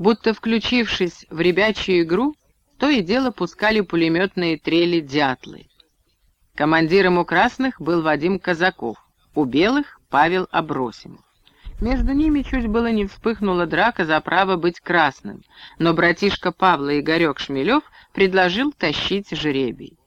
будто включившись в ребячью игру, то и дело пускали пулеметные трели дятлы. Командиром у красных был Вадим Казаков, у белых — Павел Абросимов. Между ними чуть было не вспыхнула драка за право быть красным, но братишка Павла Игорек Шмелев предложил тащить жребий.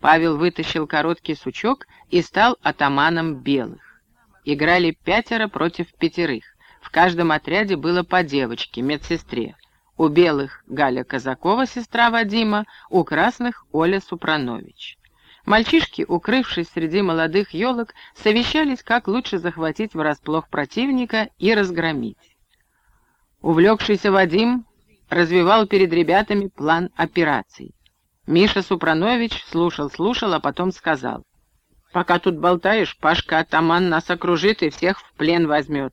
Павел вытащил короткий сучок и стал атаманом белых. Играли пятеро против пятерых. В каждом отряде было по девочке, медсестре. У белых Галя Казакова, сестра Вадима, у красных Оля Супранович. Мальчишки, укрывшись среди молодых елок, совещались, как лучше захватить врасплох противника и разгромить. Увлекшийся Вадим развивал перед ребятами план операций. Миша Супранович слушал-слушал, а потом сказал. «Пока тут болтаешь, Пашка-атаман нас окружит и всех в плен возьмет».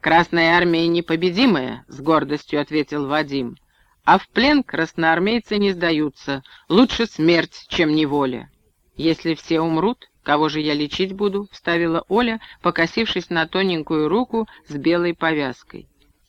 «Красная армия непобедимая», — с гордостью ответил Вадим. «А в плен красноармейцы не сдаются. Лучше смерть, чем неволя». «Если все умрут, кого же я лечить буду?» — вставила Оля, покосившись на тоненькую руку с белой повязкой.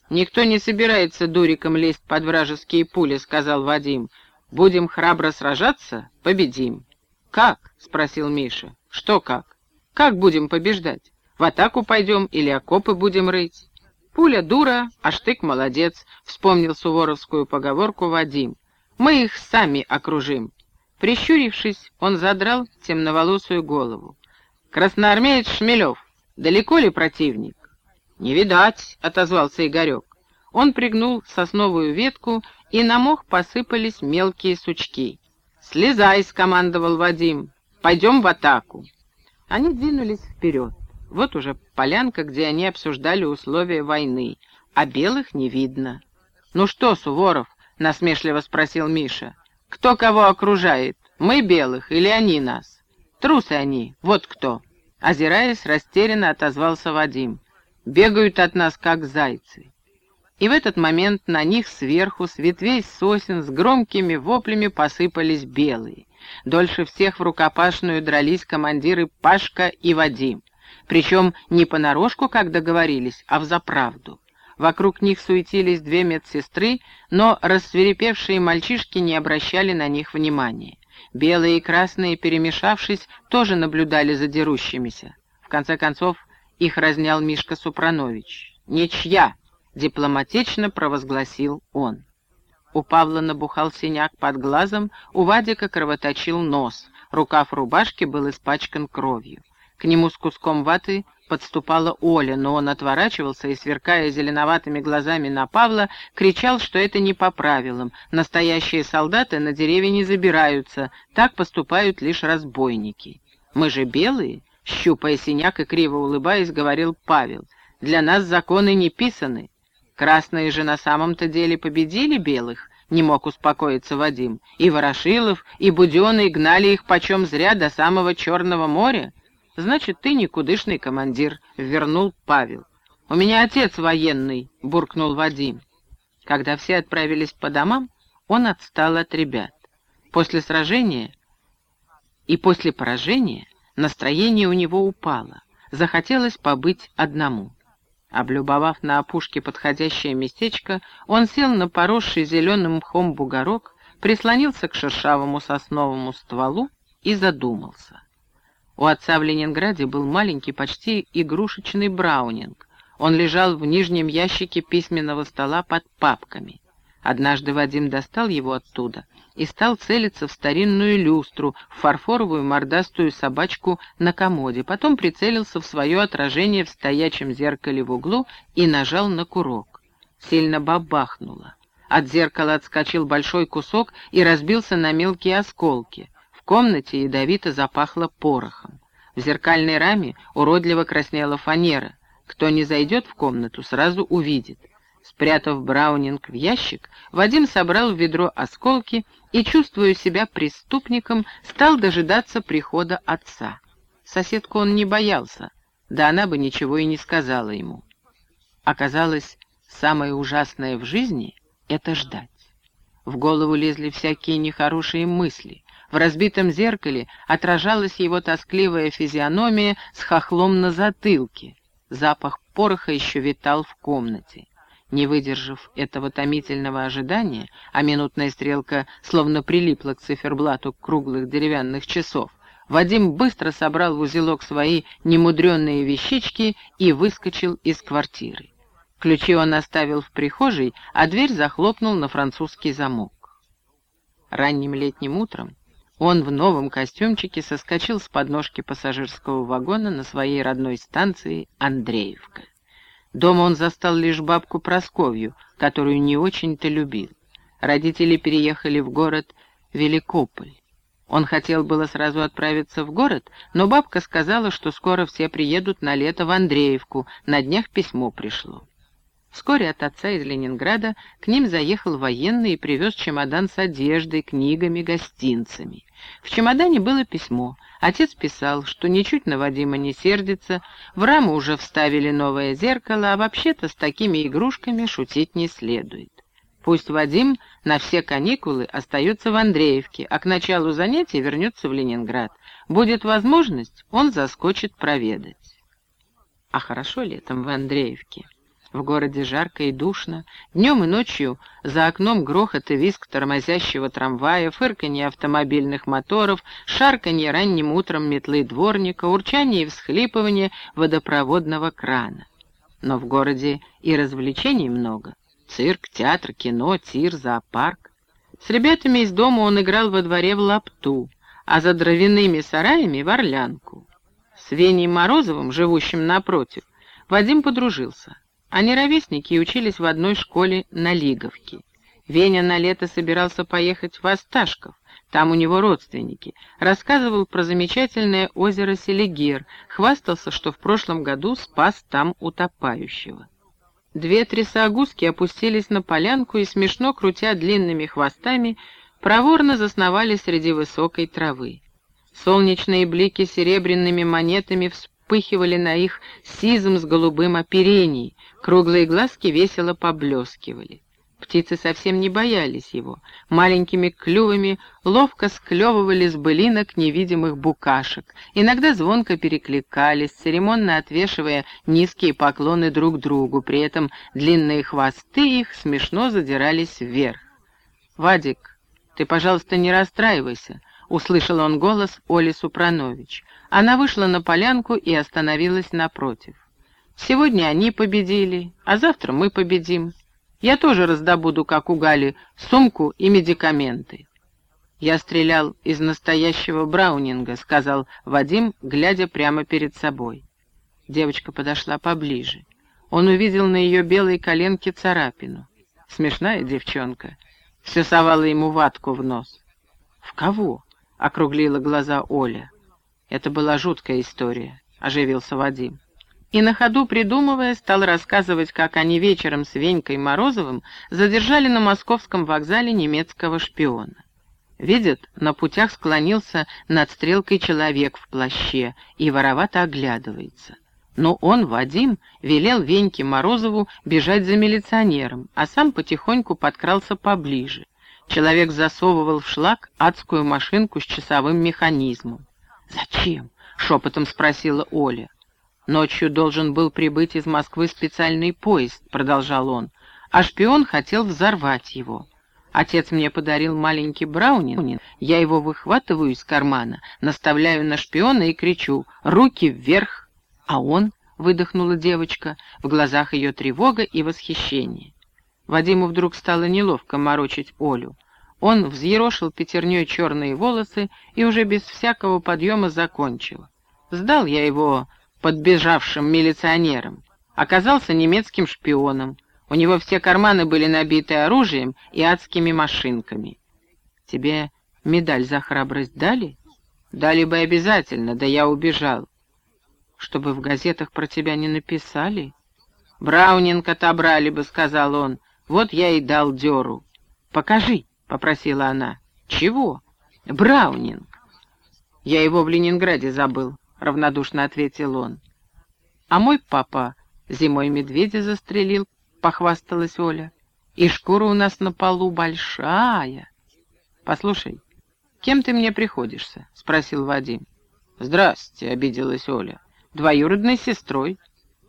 «Никто не собирается дуриком лезть под вражеские пули», — сказал Вадим. «Будем храбро сражаться, победим». «Как?» — спросил Миша. «Что как? Как будем побеждать? В атаку пойдем или окопы будем рыть?» «Пуля дура, а штык молодец», — вспомнил суворовскую поговорку Вадим. «Мы их сами окружим. Прищурившись, он задрал темноволосую голову. «Красноармеец Шмелев, далеко ли противник?» «Не видать», — отозвался Игорек. Он пригнул сосновую ветку, и на мох посыпались мелкие сучки. «Слезай», — скомандовал Вадим, — «пойдем в атаку». Они двинулись вперед. Вот уже полянка, где они обсуждали условия войны, а белых не видно. «Ну что, Суворов?» — насмешливо спросил Миша. Кто кого окружает? Мы белых или они нас? Трусы они, вот кто. Озираясь, растерянно отозвался Вадим. Бегают от нас, как зайцы. И в этот момент на них сверху, с ветвей сосен, с громкими воплями посыпались белые. Дольше всех в рукопашную дрались командиры Пашка и Вадим. Причем не понарошку, как договорились, а взаправду. Вокруг них суетились две медсестры, но рассверепевшие мальчишки не обращали на них внимания. Белые и красные, перемешавшись, тоже наблюдали за дерущимися. В конце концов, их разнял Мишка Супранович. «Ничья!» — дипломатично провозгласил он. У Павла набухал синяк под глазом, у Вадика кровоточил нос, рукав рубашки был испачкан кровью. К нему с куском ваты подступала Оля, но он отворачивался и, сверкая зеленоватыми глазами на Павла, кричал, что это не по правилам. Настоящие солдаты на деревья не забираются, так поступают лишь разбойники. «Мы же белые?» — щупая синяк и криво улыбаясь, говорил Павел. «Для нас законы не писаны. Красные же на самом-то деле победили белых?» — не мог успокоиться Вадим. «И Ворошилов, и Буденный гнали их почем зря до самого Черного моря. «Значит, ты никудышный командир», — вернул Павел. «У меня отец военный», — буркнул Вадим. Когда все отправились по домам, он отстал от ребят. После сражения и после поражения настроение у него упало. Захотелось побыть одному. Облюбовав на опушке подходящее местечко, он сел на поросший зеленым мхом бугорок, прислонился к шершавому сосновому стволу и задумался. У отца в Ленинграде был маленький, почти игрушечный браунинг. Он лежал в нижнем ящике письменного стола под папками. Однажды Вадим достал его оттуда и стал целиться в старинную люстру, в фарфоровую мордастую собачку на комоде, потом прицелился в свое отражение в стоячем зеркале в углу и нажал на курок. Сильно бабахнуло. От зеркала отскочил большой кусок и разбился на мелкие осколки комнате ядовито запахло порохом. В зеркальной раме уродливо краснела фанера. Кто не зайдет в комнату, сразу увидит. Спрятав Браунинг в ящик, Вадим собрал в ведро осколки и, чувствуя себя преступником, стал дожидаться прихода отца. Соседку он не боялся, да она бы ничего и не сказала ему. Оказалось, самое ужасное в жизни — это ждать. В голову лезли всякие нехорошие мысли, в разбитом зеркале отражалась его тоскливая физиономия с хохлом на затылке. Запах пороха еще витал в комнате. Не выдержав этого томительного ожидания, а минутная стрелка словно прилипла к циферблату круглых деревянных часов, Вадим быстро собрал в узелок свои немудренные вещички и выскочил из квартиры. Ключи он оставил в прихожей, а дверь захлопнул на французский замок. Ранним летним утром он в новом костюмчике соскочил с подножки пассажирского вагона на своей родной станции Андреевка. Дома он застал лишь бабку Просковью, которую не очень-то любил. Родители переехали в город Великополь. Он хотел было сразу отправиться в город, но бабка сказала, что скоро все приедут на лето в Андреевку, на днях письмо пришло. Вскоре от отца из Ленинграда к ним заехал военный и привез чемодан с одеждой, книгами, гостинцами. В чемодане было письмо. Отец писал, что ничуть на Вадима не сердится, в раму уже вставили новое зеркало, а вообще-то с такими игрушками шутить не следует. Пусть Вадим на все каникулы остается в Андреевке, а к началу занятий вернется в Ленинград. Будет возможность, он заскочит проведать. А хорошо летом в Андреевке. В городе жарко и душно. Днем и ночью за окном грохот и визг тормозящего трамвая, фырканье автомобильных моторов, шарканье ранним утром метлы дворника, урчание и всхлипывание водопроводного крана. Но в городе и развлечений много. Цирк, театр, кино, тир, зоопарк. С ребятами из дома он играл во дворе в лапту, а за дровяными сараями — в орлянку. С Веней Морозовым, живущим напротив, Вадим подружился. Они ровесники и учились в одной школе на Лиговке. Веня на лето собирался поехать в Осташков, там у него родственники. Рассказывал про замечательное озеро Селигер, хвастался, что в прошлом году спас там утопающего. Две трясогузки опустились на полянку и, смешно крутя длинными хвостами, проворно засновали среди высокой травы. Солнечные блики серебряными монетами вспыхивали на их сизом с голубым оперении, круглые глазки весело поблескивали. Птицы совсем не боялись его, маленькими клювами ловко склевывали с былинок невидимых букашек, иногда звонко перекликались, церемонно отвешивая низкие поклоны друг другу, при этом длинные хвосты их смешно задирались вверх. «Вадик, ты, пожалуйста, не расстраивайся», — услышал он голос Оли Супранович. Она вышла на полянку и остановилась напротив. «Сегодня они победили, а завтра мы победим. Я тоже раздобуду, как у Гали, сумку и медикаменты». «Я стрелял из настоящего Браунинга», — сказал Вадим, глядя прямо перед собой. Девочка подошла поближе. Он увидел на ее белой коленке царапину. Смешная девчонка. Все совала ему ватку в нос. «В кого?» округлила глаза Оля. Это была жуткая история, оживился Вадим. И на ходу, придумывая, стал рассказывать, как они вечером с Венькой Морозовым задержали на московском вокзале немецкого шпиона. Видят, на путях склонился над стрелкой человек в плаще и воровато оглядывается. Но он, Вадим, велел Веньке Морозову бежать за милиционером, а сам потихоньку подкрался поближе. Человек засовывал в шлак адскую машинку с часовым механизмом. «Зачем?» — шепотом спросила Оля. «Ночью должен был прибыть из Москвы специальный поезд», — продолжал он, «а шпион хотел взорвать его. Отец мне подарил маленький браунинг, я его выхватываю из кармана, наставляю на шпиона и кричу «Руки вверх!» А он, — выдохнула девочка, в глазах ее тревога и восхищение. Вадиму вдруг стало неловко морочить Олю. Он взъерошил пятерней черные волосы и уже без всякого подъема закончил. Сдал я его подбежавшим милиционерам. Оказался немецким шпионом. У него все карманы были набиты оружием и адскими машинками. Тебе медаль за храбрость дали? Дали бы обязательно, да я убежал. Чтобы в газетах про тебя не написали? Браунинг отобрали бы, сказал он. Вот я и дал дёру. «Покажи», — попросила она. «Чего?» «Браунинг». «Я его в Ленинграде забыл», — равнодушно ответил он. «А мой папа зимой медведя застрелил», — похвасталась Оля. «И шкура у нас на полу большая». «Послушай, кем ты мне приходишься?» — спросил Вадим. «Здрасте», — обиделась Оля. «Двоюродной сестрой.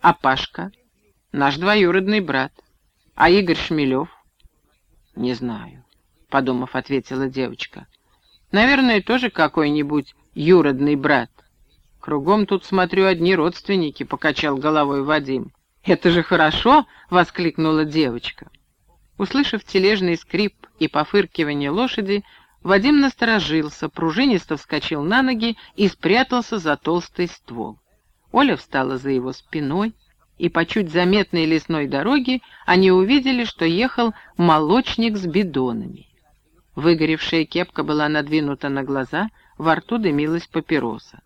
А Пашка?» «Наш двоюродный брат». А Игорь Шмелев? Не знаю, подумав, ответила девочка. Наверное, тоже какой-нибудь юродный брат. Кругом тут, смотрю, одни родственники, покачал головой Вадим. Это же хорошо, воскликнула девочка. Услышав тележный скрип и пофыркивание лошади, Вадим насторожился, пружинисто вскочил на ноги и спрятался за толстый ствол. Оля встала за его спиной, и по чуть заметной лесной дороге они увидели, что ехал молочник с бидонами. Выгоревшая кепка была надвинута на глаза, во рту дымилась папироса.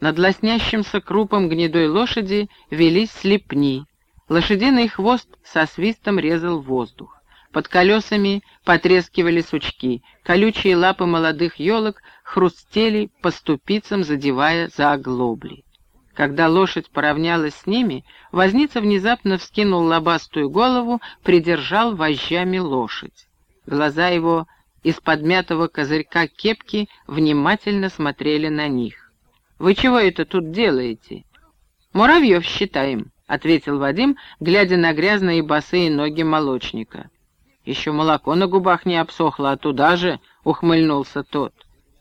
Над лоснящимся крупом гнедой лошади велись слепни. Лошадиный хвост со свистом резал воздух. Под колесами потрескивали сучки, колючие лапы молодых елок хрустели по ступицам, задевая за оглобли. Когда лошадь поравнялась с ними, возница внезапно вскинул лобастую голову, придержал вожжами лошадь. Глаза его из подмятого козырька кепки внимательно смотрели на них. «Вы чего это тут делаете?» «Муравьев считаем», — ответил Вадим, глядя на грязные босые ноги молочника. «Еще молоко на губах не обсохло, а туда же», — ухмыльнулся тот.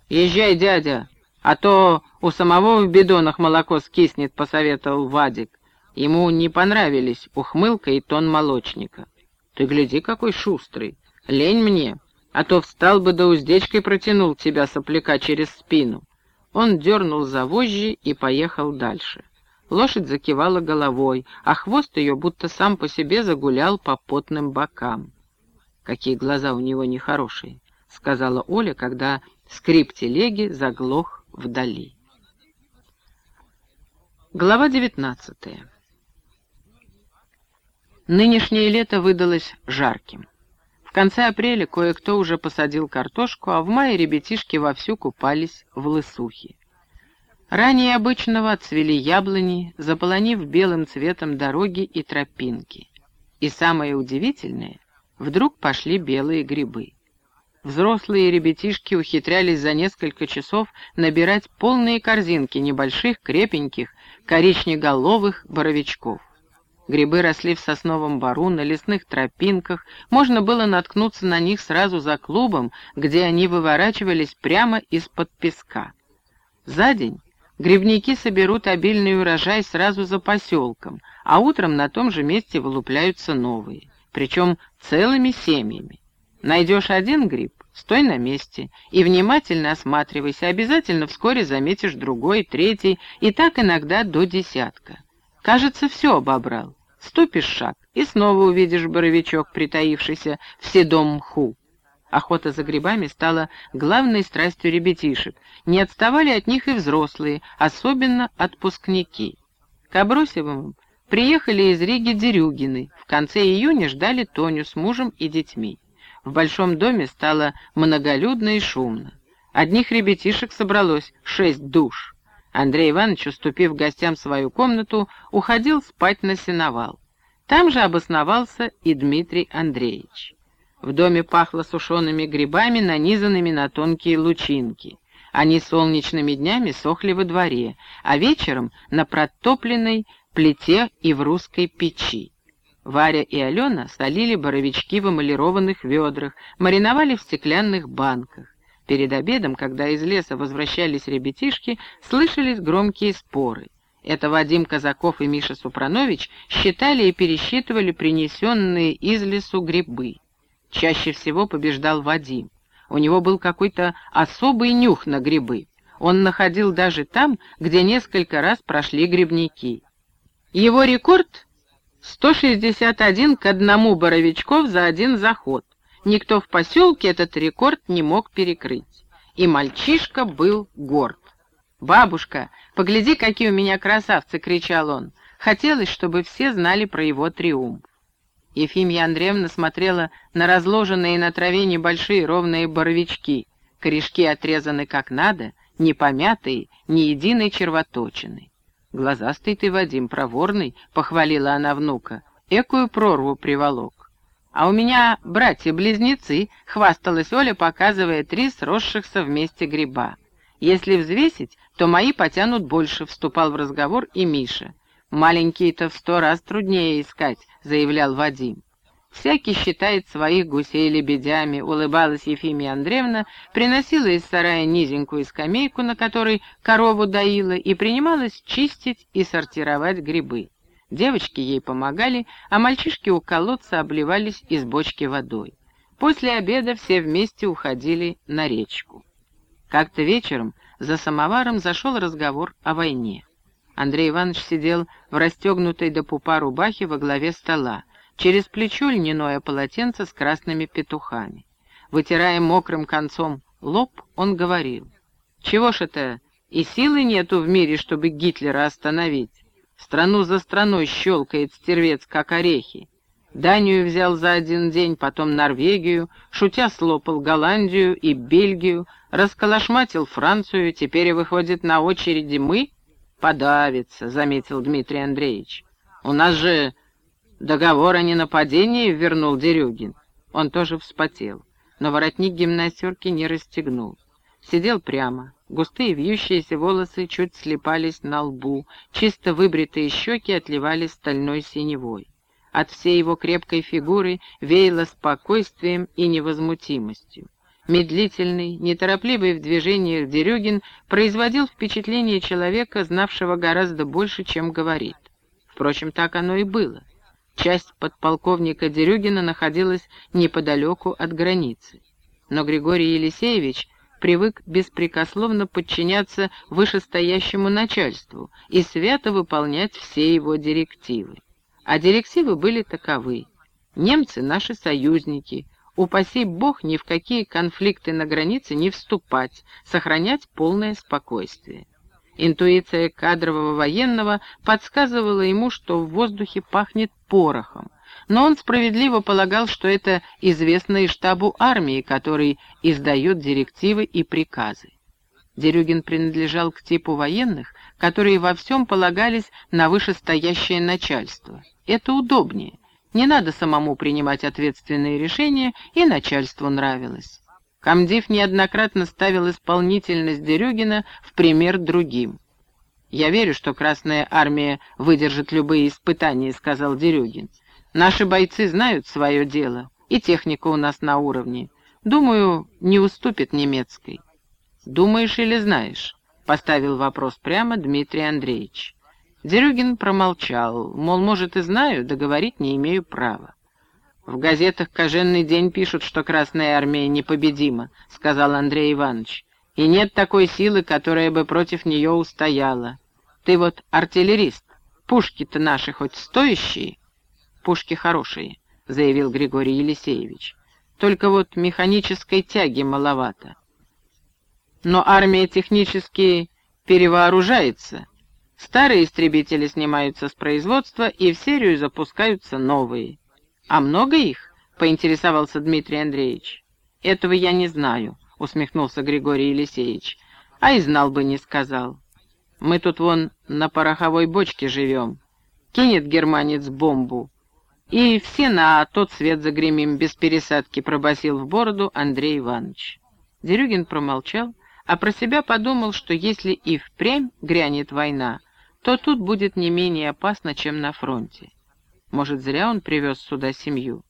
«Езжай, дядя, а то у самого в бидонах молоко скиснет, посоветовал Вадик. Ему не понравились ухмылка и тон молочника. Ты гляди, какой шустрый. Лень мне, а то встал бы да уздечкой протянул тебя сопляка через спину. Он дернул за вожжи и поехал дальше. Лошадь закивала головой, а хвост ее будто сам по себе загулял по потным бокам. «Какие глаза у него нехорошие», — сказала Оля, когда скрип телеги заглох вдали. Глава девятнадцатая. Нынешнее лето выдалось жарким. В конце апреля кое-кто уже посадил картошку, а в мае ребятишки вовсю купались в лысухе. Ранее обычного отцвели яблони, заполонив белым цветом дороги и тропинки. И самое удивительное, вдруг пошли белые грибы. Взрослые ребятишки ухитрялись за несколько часов набирать полные корзинки небольших, крепеньких, коричнеголовых боровичков. Грибы росли в сосновом бару, на лесных тропинках, можно было наткнуться на них сразу за клубом, где они выворачивались прямо из-под песка. За день грибники соберут обильный урожай сразу за поселком, а утром на том же месте вылупляются новые, причем целыми семьями. Найдешь один гриб, стой на месте и внимательно осматривайся, обязательно вскоре заметишь другой, третий, и так иногда до десятка. Кажется, все обобрал. Ступишь шаг, и снова увидишь боровичок, притаившийся в седом мху. Охота за грибами стала главной страстью ребятишек. Не отставали от них и взрослые, особенно отпускники. К Абросевым приехали из Риги Дерюгины. В конце июня ждали Тоню с мужем и детьми. В большом доме стало многолюдно и шумно. Одних ребятишек собралось шесть душ. Андрей Иванович, уступив гостям свою комнату, уходил спать на сеновал. Там же обосновался и Дмитрий Андреевич. В доме пахло сушеными грибами, нанизанными на тонкие лучинки. Они солнечными днями сохли во дворе, а вечером на протопленной плите и в русской печи. Варя и Алена солили боровички в эмалированных ведрах, мариновали в стеклянных банках. Перед обедом, когда из леса возвращались ребятишки, слышались громкие споры. Это Вадим Казаков и Миша Супранович считали и пересчитывали принесенные из лесу грибы. Чаще всего побеждал Вадим. У него был какой-то особый нюх на грибы. Он находил даже там, где несколько раз прошли грибники. Его рекорд 161 к одному боровичков за один заход. Никто в поселке этот рекорд не мог перекрыть. И мальчишка был горд. «Бабушка, погляди, какие у меня красавцы!» — кричал он. Хотелось, чтобы все знали про его триумф. Ефимья Андреевна смотрела на разложенные на траве небольшие ровные боровички. Корешки отрезаны как надо, не помятые, ни единой червоточины. «Глазастый ты, Вадим, проворный», — похвалила она внука. «Экую прорву приволок». «А у меня братья-близнецы», — хвасталась Оля, показывая три сросшихся вместе гриба. «Если взвесить, то мои потянут больше», — вступал в разговор и Миша. «Маленькие-то в сто раз труднее искать», — заявлял Вадим. Всякий считает своих гусей лебедями, улыбалась Ефимия Андреевна, приносила из сарая низенькую скамейку, на которой корову доила, и принималась чистить и сортировать грибы. Девочки ей помогали, а мальчишки у колодца обливались из бочки водой. После обеда все вместе уходили на речку. Как-то вечером за самоваром зашел разговор о войне. Андрей Иванович сидел в расстегнутой до пупа рубахе во главе стола. Через плечо льняное полотенце с красными петухами. Вытирая мокрым концом лоб, он говорил. «Чего ж это, и силы нету в мире, чтобы Гитлера остановить? Страну за страной щелкает стервец, как орехи. Данию взял за один день, потом Норвегию, шутя слопал Голландию и Бельгию, расколошматил Францию, теперь выходит на очереди мы?» «Подавится», — заметил Дмитрий Андреевич. «У нас же договор о ненападении вернул Дерюгин». Он тоже вспотел, но воротник гимнастерки не расстегнул. Сидел прямо, густые вьющиеся волосы чуть слепались на лбу, чисто выбритые щеки отливали стальной синевой. От всей его крепкой фигуры веяло спокойствием и невозмутимостью. Медлительный, неторопливый в движениях Дерюгин производил впечатление человека, знавшего гораздо больше, чем говорит. Впрочем, так оно и было. Часть подполковника Дерюгина находилась неподалеку от границы. Но Григорий Елисеевич привык беспрекословно подчиняться вышестоящему начальству и свято выполнять все его директивы. А директивы были таковы. Немцы — наши союзники — упаси бог ни в какие конфликты на границе не вступать, сохранять полное спокойствие. Интуиция кадрового военного подсказывала ему, что в воздухе пахнет порохом, но он справедливо полагал, что это известно и штабу армии, который издает директивы и приказы. Дерюгин принадлежал к типу военных, которые во всем полагались на вышестоящее начальство. Это удобнее, не надо самому принимать ответственные решения, и начальству нравилось. Камдив неоднократно ставил исполнительность Дерюгина в пример другим. «Я верю, что Красная Армия выдержит любые испытания», — сказал Дерюгин. «Наши бойцы знают свое дело, и техника у нас на уровне. Думаю, не уступит немецкой». «Думаешь или знаешь?» — поставил вопрос прямо Дмитрий Андреевич. Дерюгин промолчал, мол, может, и знаю, договорить не имею права. «В газетах каждый день пишут, что Красная Армия непобедима», — сказал Андрей Иванович. «И нет такой силы, которая бы против нее устояла. Ты вот артиллерист, пушки-то наши хоть стоящие?» «Пушки хорошие», — заявил Григорий Елисеевич. «Только вот механической тяги маловато. Но армия технически перевооружается, Старые истребители снимаются с производства, и в серию запускаются новые. «А много их?» — поинтересовался Дмитрий Андреевич. «Этого я не знаю», — усмехнулся Григорий Елисеевич. «А и знал бы, не сказал. Мы тут вон на пороховой бочке живем. Кинет германец бомбу. И все на тот свет загремим без пересадки», — пробасил в бороду Андрей Иванович. Дерюгин промолчал, а про себя подумал, что если и впрямь грянет война, то тут будет не менее опасно, чем на фронте. Может, зря он привез сюда семью?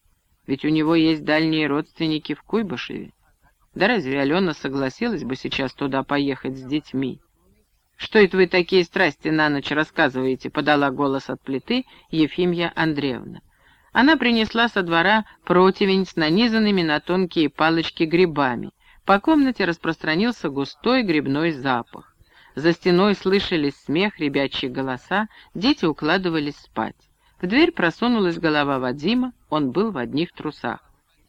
Ведь у него есть дальние родственники в Куйбышеве. Да разве Алена согласилась бы сейчас туда поехать с детьми? «Что это вы такие страсти на ночь рассказываете?» — подала голос от плиты Ефимья Андреевна. Она принесла со двора противень с нанизанными на тонкие палочки грибами. По комнате распространился густой грибной запах. За стеной слышались смех, ребячьи голоса, дети укладывались спать. В дверь просунулась голова Вадима, он был в одних трусах.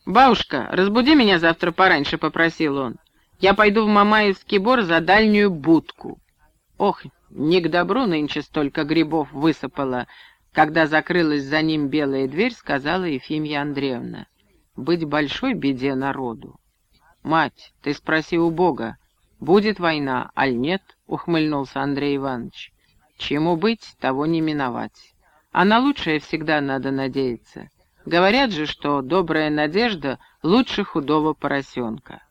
«Бабушка, разбуди меня завтра пораньше», — попросил он. «Я пойду в Мамаевский бор за дальнюю будку». Ох, не к добру нынче столько грибов высыпало. Когда закрылась за ним белая дверь, сказала Ефимья Андреевна. «Быть большой беде народу». «Мать, ты спроси у Бога, будет война, аль нет?» — ухмыльнулся Андрей Иванович. «Чему быть, того не миновать. А на лучшее всегда надо надеяться. Говорят же, что добрая надежда лучше худого поросенка.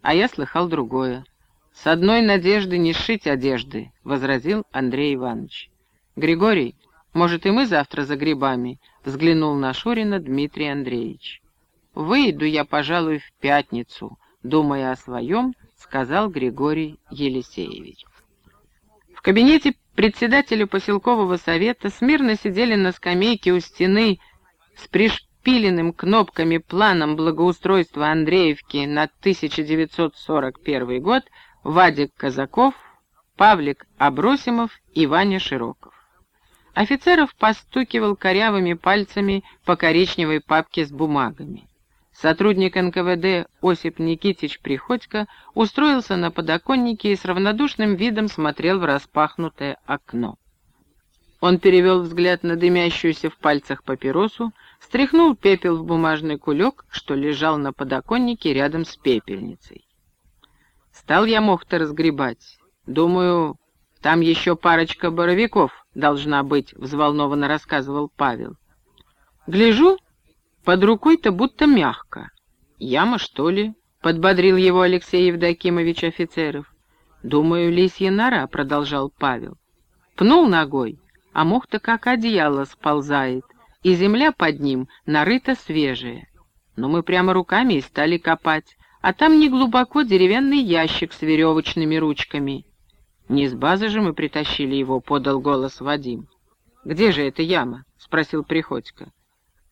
А я слыхал другое. С одной надежды не сшить одежды», — возразил Андрей Иванович. «Григорий, Может, и мы завтра за грибами?» — взглянул на Шурина Дмитрий Андреевич. «Выйду я, пожалуй, в пятницу», — думая о своем, сказал Григорий Елисеевич. В кабинете председателя поселкового совета смирно сидели на скамейке у стены с пришпиленным кнопками планом благоустройства Андреевки на 1941 год Вадик Казаков, Павлик Абросимов и Ваня Широков. Офицеров постукивал корявыми пальцами по коричневой папке с бумагами. Сотрудник НКВД Осип Никитич Приходько устроился на подоконнике и с равнодушным видом смотрел в распахнутое окно. Он перевел взгляд на дымящуюся в пальцах папиросу, стряхнул пепел в бумажный кулек, что лежал на подоконнике рядом с пепельницей. Стал я мох-то разгребать. Думаю, там еще парочка боровиков должна быть, взволнованно рассказывал Павел. Гляжу, под рукой-то будто мягко. Яма, что ли? Подбодрил его Алексей Евдокимович офицеров. Думаю, лисья нора, продолжал Павел. Пнул ногой, а мох-то как одеяло сползает, и земля под ним нарыта свежая. Но мы прямо руками и стали копать, а там неглубоко деревянный ящик с веревочными ручками. «Не с базы же мы притащили его», — подал голос Вадим. «Где же эта яма?» — спросил Приходько.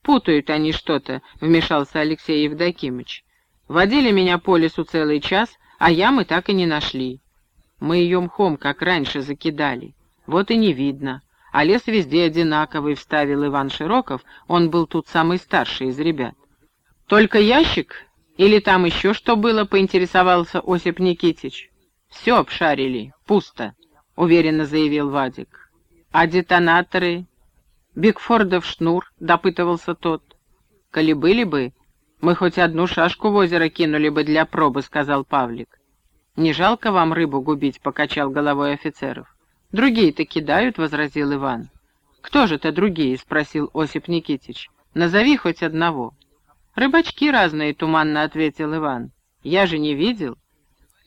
«Путают они что-то», — вмешался Алексей Евдокимыч. «Водили меня по лесу целый час, а ямы так и не нашли. Мы ее мхом, как раньше, закидали. Вот и не видно. А лес везде одинаковый», — вставил Иван Широков, он был тут самый старший из ребят. «Только ящик? Или там еще что было?» — поинтересовался Осип Никитич. «Все обшарили, пусто», — уверенно заявил Вадик. «А детонаторы?» «Бигфордов шнур», — допытывался тот. «Коли были бы, мы хоть одну шашку в озеро кинули бы для пробы», — сказал Павлик. «Не жалко вам рыбу губить?» — покачал головой офицеров. «Другие-то кидают», — возразил Иван. «Кто же-то другие?» — спросил Осип Никитич. «Назови хоть одного». «Рыбачки разные», — туманно ответил Иван. «Я же не видел».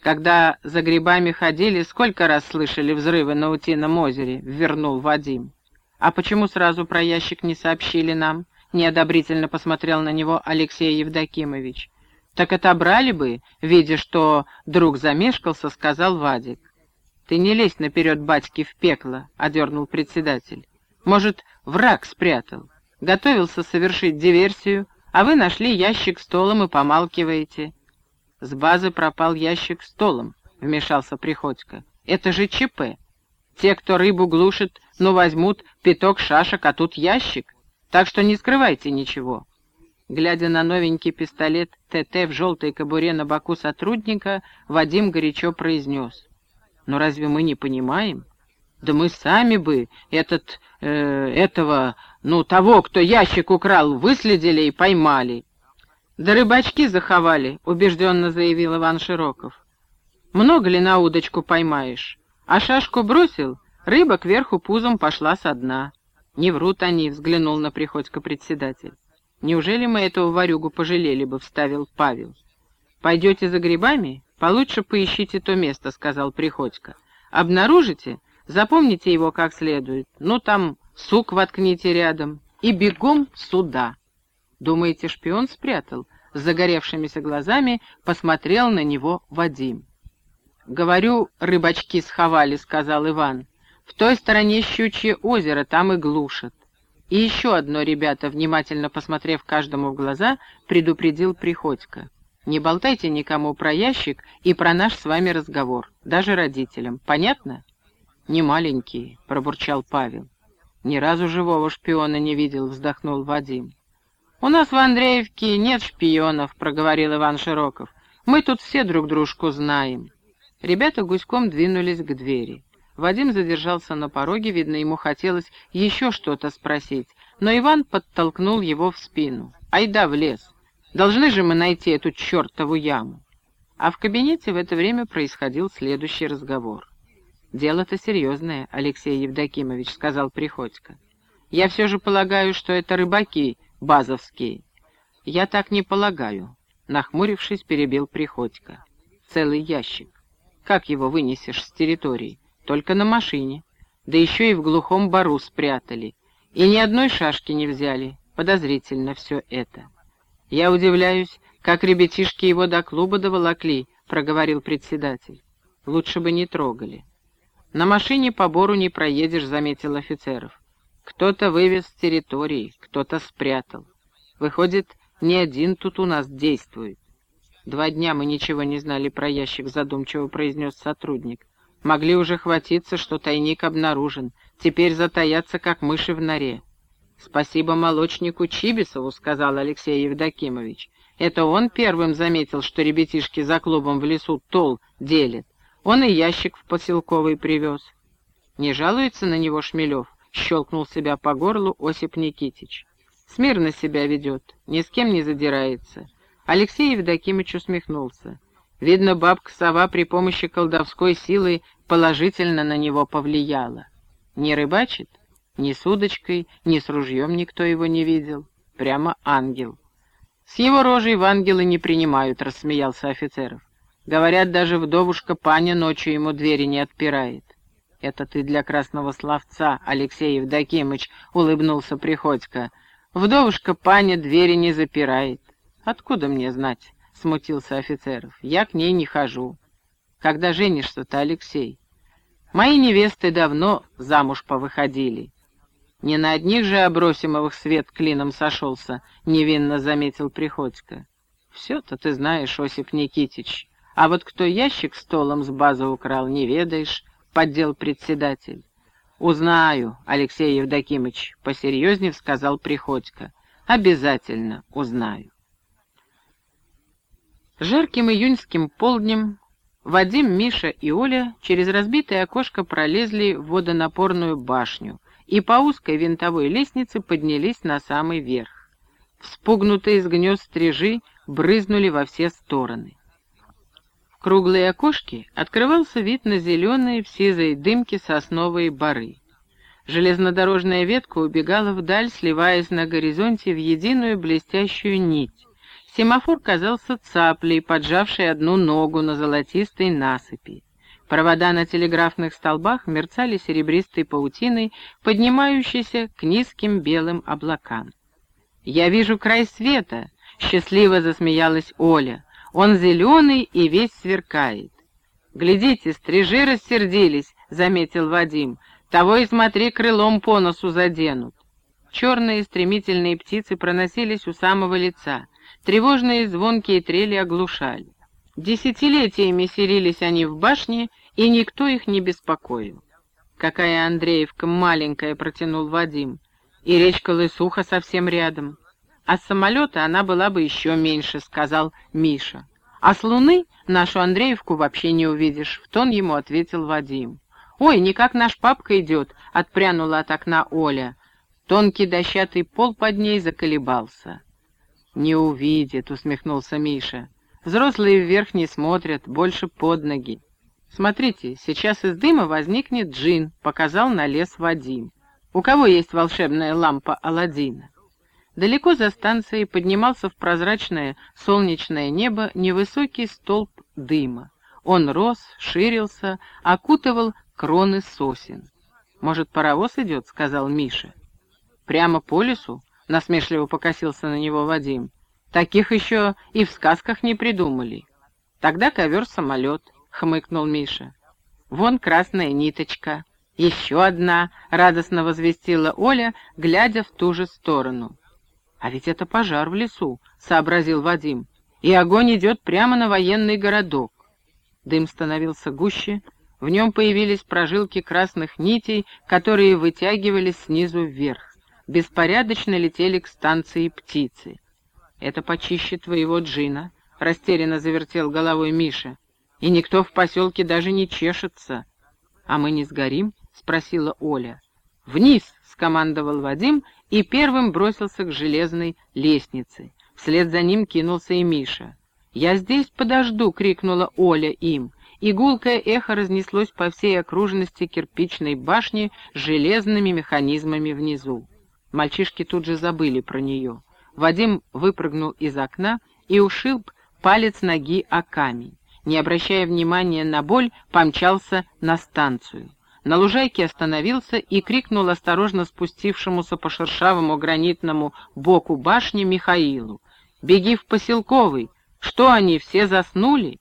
Когда за грибами ходили, сколько раз слышали взрывы на Утином озере, вернул Вадим. А почему сразу про ящик не сообщили нам? Неодобрительно посмотрел на него Алексей Евдокимович. Так отобрали бы, видя, что друг замешкался, сказал Вадик. Ты не лезь наперед батьки в пекло, одернул председатель. Может, враг спрятал. Готовился совершить диверсию, а вы нашли ящик столом и помалкиваете. «С базы пропал ящик столом», — вмешался Приходько. «Это же ЧП. Те, кто рыбу глушит, ну возьмут пяток шашек, а тут ящик. Так что не скрывайте ничего». Глядя на новенький пистолет ТТ в желтой кобуре на боку сотрудника, Вадим горячо произнес. «Но разве мы не понимаем? Да мы сами бы этот, э, этого, ну, того, кто ящик украл, выследили и поймали. «Да рыбачки заховали», — убежденно заявил Иван Широков. «Много ли на удочку поймаешь? А шашку бросил, рыба кверху пузом пошла со дна». «Не врут они», — взглянул на Приходько председатель. «Неужели мы этого варюгу пожалели бы?» — вставил Павел. «Пойдете за грибами? Получше поищите то место», — сказал Приходько. «Обнаружите? Запомните его как следует. Ну, там сук воткните рядом и бегом сюда». Думаете, шпион спрятал? С загоревшимися глазами посмотрел на него Вадим. «Говорю, рыбачки сховали», — сказал Иван. «В той стороне щучье озеро, там и глушат». И еще одно, ребята, внимательно посмотрев каждому в глаза, предупредил Приходько. «Не болтайте никому про ящик и про наш с вами разговор, даже родителям. Понятно?» «Не маленькие», — пробурчал Павел. «Ни разу живого шпиона не видел», — вздохнул Вадим. «У нас в Андреевке нет шпионов», — проговорил Иван Широков. «Мы тут все друг дружку знаем». Ребята гуськом двинулись к двери. Вадим задержался на пороге, видно, ему хотелось еще что-то спросить, но Иван подтолкнул его в спину. «Айда в лес! Должны же мы найти эту чертову яму!» А в кабинете в это время происходил следующий разговор. «Дело-то серьезное, Алексей Евдокимович», — сказал Приходько. «Я все же полагаю, что это рыбаки базовские. Я так не полагаю, нахмурившись, перебил Приходько. Целый ящик. Как его вынесешь с территории? Только на машине. Да еще и в глухом бару спрятали. И ни одной шашки не взяли. Подозрительно все это. Я удивляюсь, как ребятишки его до клуба доволокли, проговорил председатель. Лучше бы не трогали. На машине по бору не проедешь, заметил офицеров. Кто-то вывез с территории, кто-то спрятал. Выходит, не один тут у нас действует. Два дня мы ничего не знали про ящик, задумчиво произнес сотрудник. Могли уже хватиться, что тайник обнаружен. Теперь затаяться, как мыши в норе. «Спасибо молочнику Чибисову», — сказал Алексей Евдокимович. «Это он первым заметил, что ребятишки за клубом в лесу тол делят. Он и ящик в поселковый привез». «Не жалуется на него Шмелев?» — щелкнул себя по горлу Осип Никитич. «Смирно себя ведет, ни с кем не задирается». Алексей Евдокимович усмехнулся. Видно, бабка-сова при помощи колдовской силы положительно на него повлияла. Не рыбачит? Ни с удочкой, ни с ружьем никто его не видел. Прямо ангел. «С его рожей в ангелы не принимают», — рассмеялся офицеров. «Говорят, даже вдовушка Паня ночью ему двери не отпирает». «Это ты для красного словца, Алексей Евдокимыч», — улыбнулся Приходько. «Вдовушка Паня двери не запирает». «Откуда мне знать?» — смутился офицеров. «Я к ней не хожу». «Когда женишься-то, Алексей?» «Мои невесты давно замуж повыходили». «Не на одних же Абросимовых свет клином сошелся», — невинно заметил Приходько. «Все-то ты знаешь, Осип Никитич. А вот кто ящик столом с базы украл, не ведаешь», — поддел председатель. «Узнаю, Алексей Евдокимович», — посерьезнее сказал Приходько. «Обязательно узнаю». Жарким июньским полднем Вадим, Миша и Оля через разбитое окошко пролезли в водонапорную башню, и по узкой винтовой лестнице поднялись на самый верх. Вспугнутые из гнезд стрижи брызнули во все стороны. Круглые окошки открывался вид на зеленые в сизой дымке сосновые бары. Железнодорожная ветка убегала вдаль, сливаясь на горизонте в единую блестящую нить. Семафор казался цаплей, поджавшей одну ногу на золотистой насыпи. Провода на телеграфных столбах мерцали серебристой паутиной, поднимающейся к низким белым облакам. «Я вижу край света!» — счастливо засмеялась Оля. «Он зеленый и весь сверкает». «Глядите, стрижи рассердились», — заметил Вадим. «Того и смотри, крылом по носу заденут». Черные стремительные птицы проносились у самого лица. Тревожные звонкие трели оглушали. Десятилетиями селились они в башне, и никто их не беспокоил. «Какая Андреевка маленькая!» — протянул Вадим. «И речка Лысуха совсем рядом. А с самолета она была бы еще меньше», — сказал Миша. «А с Луны нашу Андреевку вообще не увидишь», — в тон ему ответил Вадим. «Ой, никак наш папка идет», — отпрянула от окна Оля. Тонкий дощатый пол под ней заколебался. «Не увидит», — усмехнулся Миша. Взрослые вверх не смотрят, больше под ноги. Смотрите, сейчас из дыма возникнет джин, показал на лес Вадим. У кого есть волшебная лампа Аладдина? Далеко за станцией поднимался в прозрачное солнечное небо невысокий столб дыма. Он рос, ширился, окутывал кроны сосен. «Может, паровоз идет?» — сказал Миша. «Прямо по лесу?» — насмешливо покосился на него Вадим. Таких еще и в сказках не придумали. Тогда ковер-самолет, — хмыкнул Миша. Вон красная ниточка. Еще одна, — радостно возвестила Оля, глядя в ту же сторону. А ведь это пожар в лесу, — сообразил Вадим. И огонь идет прямо на военный городок. Дым становился гуще, в нем появились прожилки красных нитей, которые вытягивались снизу вверх. Беспорядочно летели к станции птицы. «Это почище твоего джина», — растерянно завертел головой Миша. «И никто в поселке даже не чешется». «А мы не сгорим?» — спросила Оля. «Вниз!» — скомандовал Вадим и первым бросился к железной лестнице. Вслед за ним кинулся и Миша. «Я здесь подожду!» — крикнула Оля им. И гулкое эхо разнеслось по всей окружности кирпичной башни с железными механизмами внизу. Мальчишки тут же забыли про нее. Вадим выпрыгнул из окна и ушиб палец ноги о камень. Не обращая внимания на боль, помчался на станцию. На лужайке остановился и крикнул осторожно спустившемуся по шершавому гранитному боку башни Михаилу. «Беги в поселковый! Что они, все заснули?»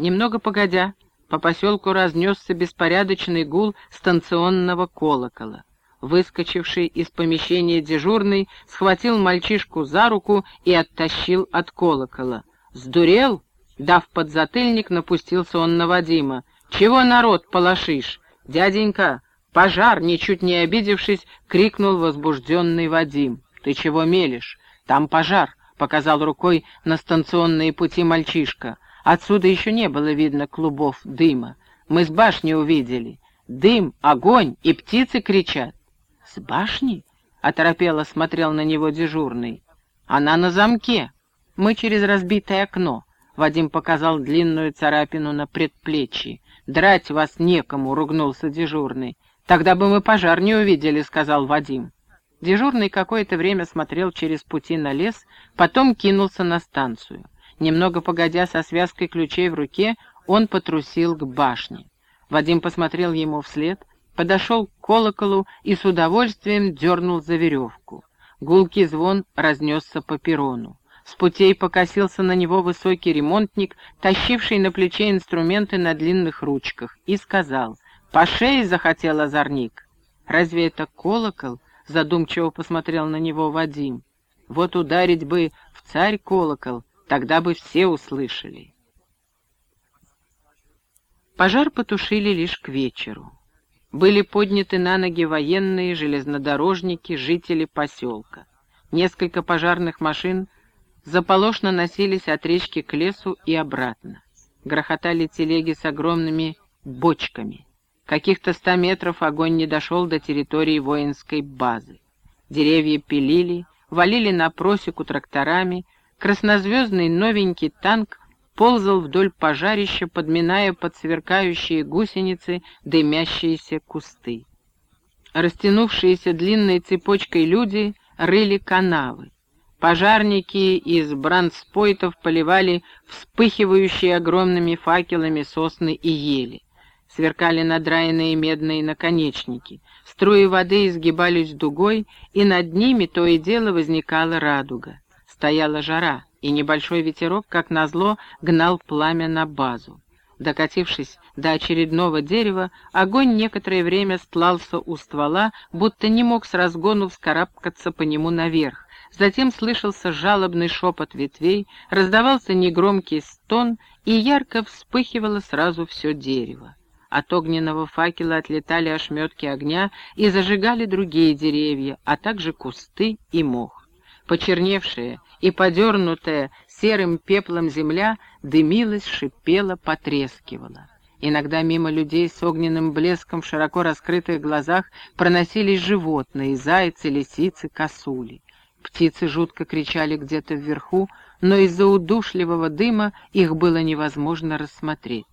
Немного погодя, по поселку разнесся беспорядочный гул станционного колокола. Выскочивший из помещения дежурный схватил мальчишку за руку и оттащил от колокола. «Сдурел?» Дав подзатыльник, напустился он на Вадима. «Чего народ полошишь? Дяденька, пожар!» Ничуть не обидевшись, крикнул возбужденный Вадим. «Ты чего мелешь? Там пожар!» — показал рукой на станционные пути мальчишка. Отсюда еще не было видно клубов дыма. Мы с башни увидели. Дым, огонь и птицы кричат. «С башни?» — оторопело смотрел на него дежурный. «Она на замке. Мы через разбитое окно». Вадим показал длинную царапину на предплечье. «Драть вас некому», — ругнулся дежурный. «Тогда бы мы пожар не увидели», — сказал Вадим. Дежурный какое-то время смотрел через пути на лес, потом кинулся на станцию. Немного погодя со связкой ключей в руке, он потрусил к башне. Вадим посмотрел ему вслед, подошел к колоколу и с удовольствием дернул за веревку. Гулкий звон разнесся по перрону. С путей покосился на него высокий ремонтник, тащивший на плече инструменты на длинных ручках, и сказал, «По шее захотел озорник». «Разве это колокол?» — задумчиво посмотрел на него Вадим. «Вот ударить бы в царь колокол, Тогда бы все услышали. Пожар потушили лишь к вечеру. Были подняты на ноги военные, железнодорожники, жители поселка. Несколько пожарных машин заполошно носились от речки к лесу и обратно. Грохотали телеги с огромными бочками. Каких-то ста метров огонь не дошел до территории воинской базы. Деревья пилили, валили на просеку тракторами, Краснозвездный новенький танк ползал вдоль пожарища, подминая под сверкающие гусеницы дымящиеся кусты. Растянувшиеся длинной цепочкой люди рыли канавы. Пожарники из брандспойтов поливали вспыхивающие огромными факелами сосны и ели. Сверкали надраенные медные наконечники. Струи воды изгибались дугой, и над ними то и дело возникала радуга. Стояла жара, и небольшой ветерок, как назло, гнал пламя на базу. Докатившись до очередного дерева, огонь некоторое время стлался у ствола, будто не мог с разгону вскарабкаться по нему наверх. Затем слышался жалобный шепот ветвей, раздавался негромкий стон, и ярко вспыхивало сразу все дерево. От огненного факела отлетали ошметки огня и зажигали другие деревья, а также кусты и мох. Почерневшая и подернутая серым пеплом земля дымилась, шипела, потрескивала. Иногда мимо людей с огненным блеском в широко раскрытых глазах проносились животные — зайцы, лисицы, косули. Птицы жутко кричали где-то вверху, но из-за удушливого дыма их было невозможно рассмотреть.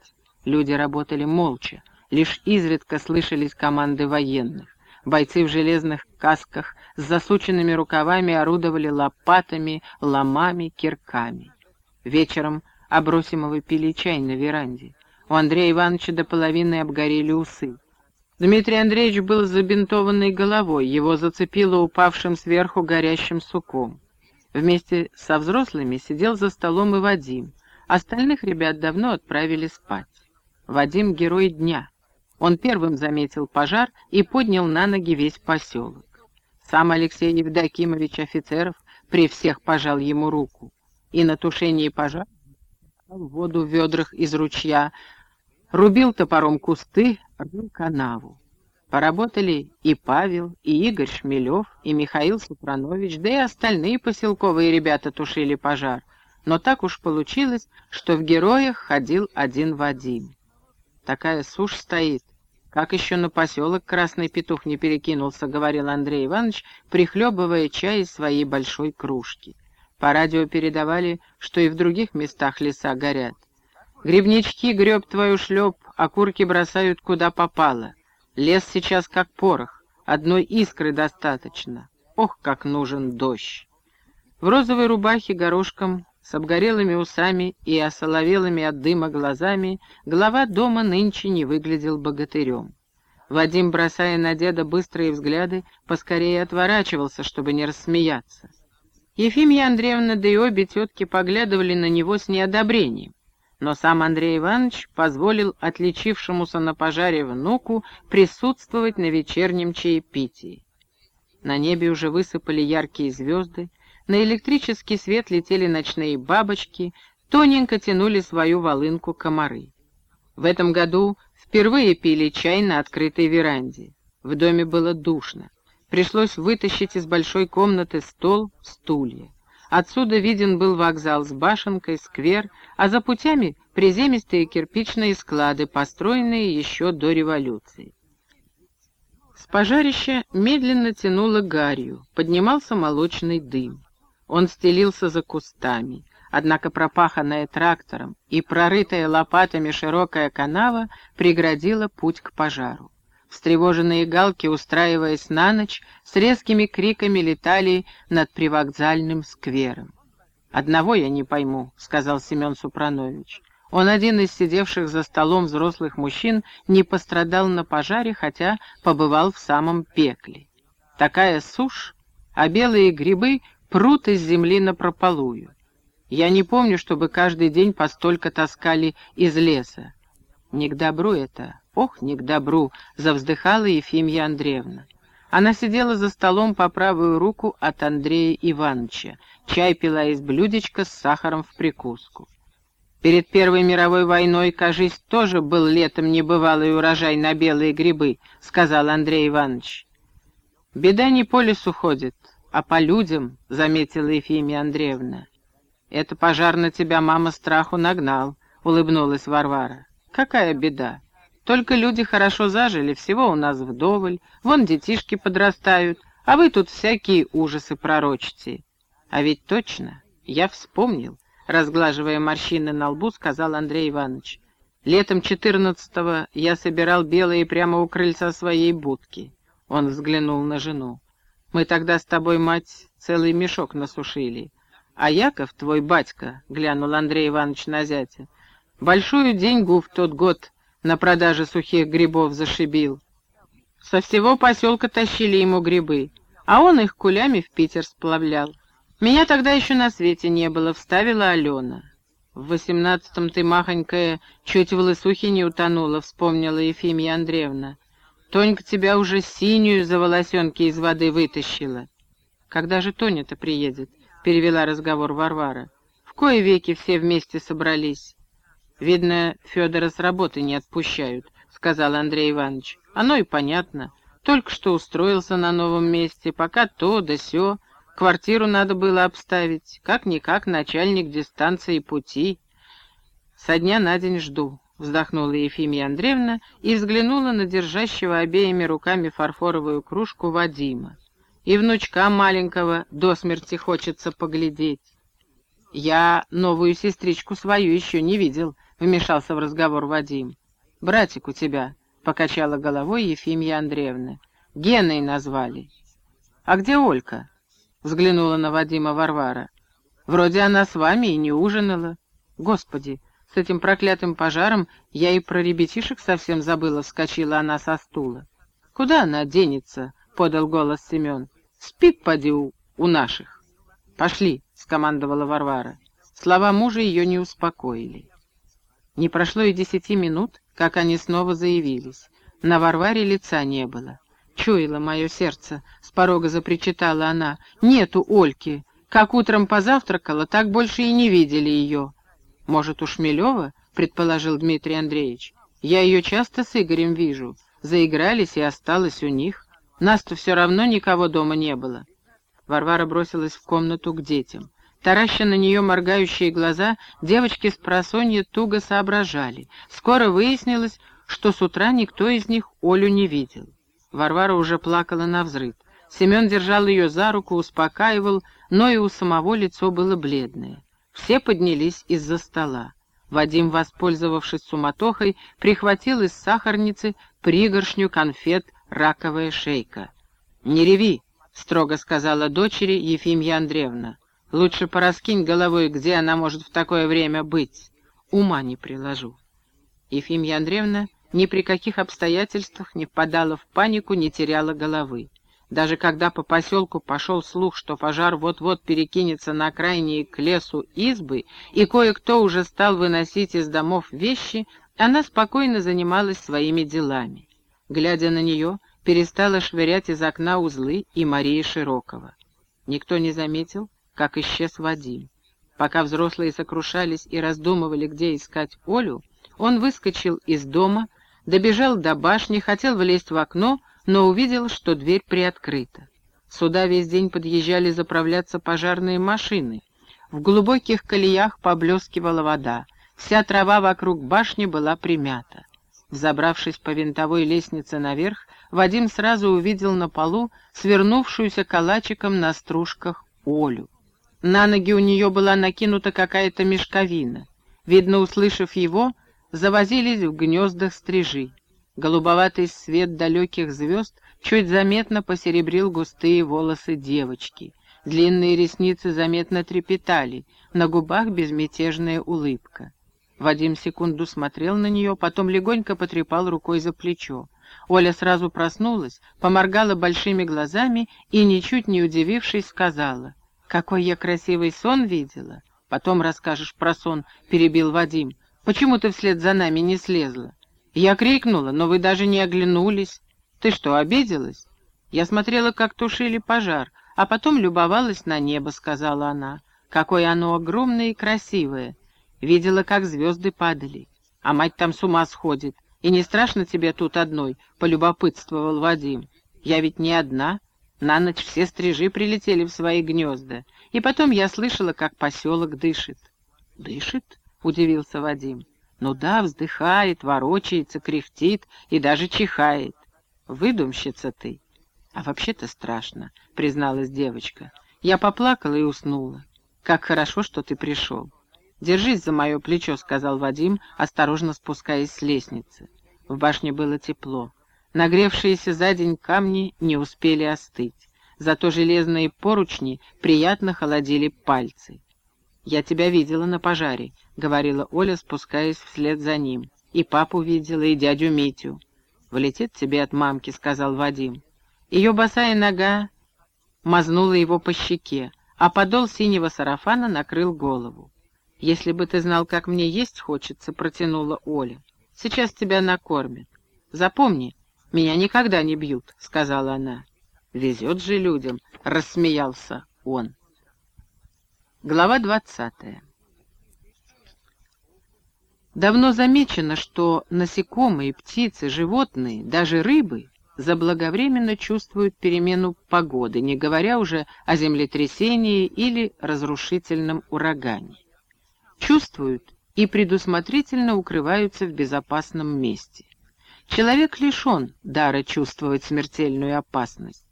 Люди работали молча, лишь изредка слышались команды военных. Бойцы в железных касках с засученными рукавами орудовали лопатами, ломами, кирками. Вечером Абросимовы пили чай на веранде. У Андрея Ивановича до половины обгорели усы. Дмитрий Андреевич был забинтованной головой, его зацепило упавшим сверху горящим суком. Вместе со взрослыми сидел за столом и Вадим. Остальных ребят давно отправили спать. Вадим — герой дня. Он первым заметил пожар и поднял на ноги весь поселок. Сам Алексей Евдокимович Офицеров при всех пожал ему руку. И на тушении пожара воду в ведрах из ручья, рубил топором кусты, рыл канаву. Поработали и Павел, и Игорь Шмелев, и Михаил Супранович, да и остальные поселковые ребята тушили пожар. Но так уж получилось, что в героях ходил один Вадим. Такая сушь стоит, «Как еще на поселок Красный Петух не перекинулся», — говорил Андрей Иванович, прихлебывая чай из своей большой кружки. По радио передавали, что и в других местах леса горят. «Грибнички, греб твою шлеп, окурки бросают куда попало. Лес сейчас как порох, одной искры достаточно. Ох, как нужен дождь!» В розовой рубахе горошком с обгорелыми усами и осоловелыми от дыма глазами, глава дома нынче не выглядел богатырем. Вадим, бросая на деда быстрые взгляды, поскорее отворачивался, чтобы не рассмеяться. Ефимия Андреевна да и обе тетки поглядывали на него с неодобрением. Но сам Андрей Иванович позволил отличившемуся на пожаре внуку присутствовать на вечернем чаепитии. На небе уже высыпали яркие звезды, на электрический свет летели ночные бабочки, тоненько тянули свою волынку комары. В этом году впервые пили чай на открытой веранде. В доме было душно. Пришлось вытащить из большой комнаты стол, стулья. Отсюда виден был вокзал с башенкой, сквер, а за путями приземистые кирпичные склады, построенные еще до революции. С пожарища медленно тянуло гарью, поднимался молочный дым. Он стелился за кустами, однако пропаханная трактором и прорытая лопатами широкая канава преградила путь к пожару. Встревоженные галки, устраиваясь на ночь, с резкими криками летали над привокзальным сквером. «Одного я не пойму», — сказал Семен Супранович. Он один из сидевших за столом взрослых мужчин не пострадал на пожаре, хотя побывал в самом пекле. Такая сушь, а белые грибы прут из земли напропалую. Я не помню, чтобы каждый день постолько таскали из леса. Не к добру это, ох, не к добру, завздыхала Ефимья Андреевна. Она сидела за столом по правую руку от Андрея Ивановича, чай пила из блюдечка с сахаром в прикуску. Перед Первой мировой войной, кажись, тоже был летом небывалый урожай на белые грибы, сказал Андрей Иванович. Беда не по лесу ходит, а по людям, заметила Ефимия Андреевна. Это пожар на тебя, мама, страху нагнал, улыбнулась Варвара. Какая беда? Только люди хорошо зажили, всего у нас вдоволь, вон детишки подрастают, а вы тут всякие ужасы пророчите. А ведь точно, я вспомнил, разглаживая морщины на лбу, сказал Андрей Иванович. Летом четырнадцатого я собирал белые прямо у крыльца своей будки. Он взглянул на жену. Мы тогда с тобой, мать, целый мешок насушили. А Яков, твой батька, глянул Андрей Иванович на зятя, Большую деньгу в тот год на продаже сухих грибов зашибил. Со всего поселка тащили ему грибы, а он их кулями в Питер сплавлял. Меня тогда еще на свете не было, вставила Алена. В восемнадцатом ты, махонькая, чуть в лысухе не утонула, вспомнила Ефимия Андреевна. Тонька тебя уже синюю за волосенки из воды вытащила. Когда же Тоня-то приедет? Перевела разговор Варвара. В кое веки все вместе собрались. «Видно, Федора с работы не отпущают», — сказал Андрей Иванович. «Оно и понятно. Только что устроился на новом месте, пока то да сё. Квартиру надо было обставить. Как-никак начальник дистанции пути. Со дня на день жду», — вздохнула Ефимия Андреевна и взглянула на держащего обеими руками фарфоровую кружку Вадима. «И внучка маленького до смерти хочется поглядеть. Я новую сестричку свою еще не видел», — вмешался в разговор Вадим. «Братик у тебя», — покачала головой Ефимия Андреевна. «Геной назвали». «А где Олька?» — взглянула на Вадима Варвара. «Вроде она с вами и не ужинала. Господи, с этим проклятым пожаром я и про ребятишек совсем забыла», — вскочила она со стула. «Куда она денется?» — подал голос Семен. «Спит, поди, у, у наших». «Пошли», — скомандовала Варвара. Слова мужа ее не успокоили. Не прошло и десяти минут, как они снова заявились. На Варваре лица не было. «Чуяло мое сердце», — с порога запричитала она. «Нету Ольки. Как утром позавтракала, так больше и не видели ее». «Может, у Шмелева?» — предположил Дмитрий Андреевич. «Я ее часто с Игорем вижу. Заигрались и осталась у них. Нас-то все равно никого дома не было». Варвара бросилась в комнату к детям. Тараща на нее моргающие глаза, девочки с просонья туго соображали. Скоро выяснилось, что с утра никто из них Олю не видел. Варвара уже плакала на взрыв. Семен держал ее за руку, успокаивал, но и у самого лицо было бледное. Все поднялись из-за стола. Вадим, воспользовавшись суматохой, прихватил из сахарницы пригоршню конфет «Раковая шейка». «Не реви», — строго сказала дочери Ефимья Андреевна. Лучше пораскинь головой, где она может в такое время быть. Ума не приложу. Ефимья Андреевна ни при каких обстоятельствах не впадала в панику, не теряла головы. Даже когда по поселку пошел слух, что пожар вот-вот перекинется на окраине к лесу избы, и кое-кто уже стал выносить из домов вещи, она спокойно занималась своими делами. Глядя на нее, перестала швырять из окна узлы и Марии Широкова. Никто не заметил, как исчез Вадим. Пока взрослые сокрушались и раздумывали, где искать Олю, он выскочил из дома, добежал до башни, хотел влезть в окно, но увидел, что дверь приоткрыта. Сюда весь день подъезжали заправляться пожарные машины. В глубоких колеях поблескивала вода. Вся трава вокруг башни была примята. Взобравшись по винтовой лестнице наверх, Вадим сразу увидел на полу свернувшуюся калачиком на стружках Олю. На ноги у нее была накинута какая-то мешковина. Видно, услышав его, завозились в гнездах стрижи. Голубоватый свет далеких звезд чуть заметно посеребрил густые волосы девочки. Длинные ресницы заметно трепетали, на губах безмятежная улыбка. Вадим секунду смотрел на нее, потом легонько потрепал рукой за плечо. Оля сразу проснулась, поморгала большими глазами и, ничуть не удивившись, сказала, «Какой я красивый сон видела!» «Потом расскажешь про сон», — перебил Вадим. «Почему ты вслед за нами не слезла?» Я крикнула, но вы даже не оглянулись. Ты что, обиделась? Я смотрела, как тушили пожар, а потом любовалась на небо, сказала она. Какое оно огромное и красивое. Видела, как звезды падали. А мать там с ума сходит. И не страшно тебе тут одной, полюбопытствовал Вадим. Я ведь не одна. На ночь все стрижи прилетели в свои гнезда. И потом я слышала, как поселок дышит. «Дышит?» — удивился Вадим. Ну да, вздыхает, ворочается, кряхтит и даже чихает. Выдумщица ты. А вообще-то страшно, призналась девочка. Я поплакала и уснула. Как хорошо, что ты пришел. «Держись за мое плечо», — сказал Вадим, осторожно спускаясь с лестницы. В башне было тепло. Нагревшиеся за день камни не успели остыть. Зато железные поручни приятно холодили пальцы. «Я тебя видела на пожаре», — говорила Оля, спускаясь вслед за ним. «И папу видела, и дядю Митю». «Влетит тебе от мамки», — сказал Вадим. Ее босая нога мазнула его по щеке, а подол синего сарафана накрыл голову. «Если бы ты знал, как мне есть хочется», — протянула Оля. «Сейчас тебя накормят. Запомни, меня никогда не бьют», — сказала она. «Везет же людям», — рассмеялся он. Глава двадцатая. Давно замечено, что насекомые, птицы, животные, даже рыбы заблаговременно чувствуют перемену погоды, не говоря уже о землетрясении или разрушительном урагане. Чувствуют и предусмотрительно укрываются в безопасном месте. Человек лишен дара чувствовать смертельную опасность.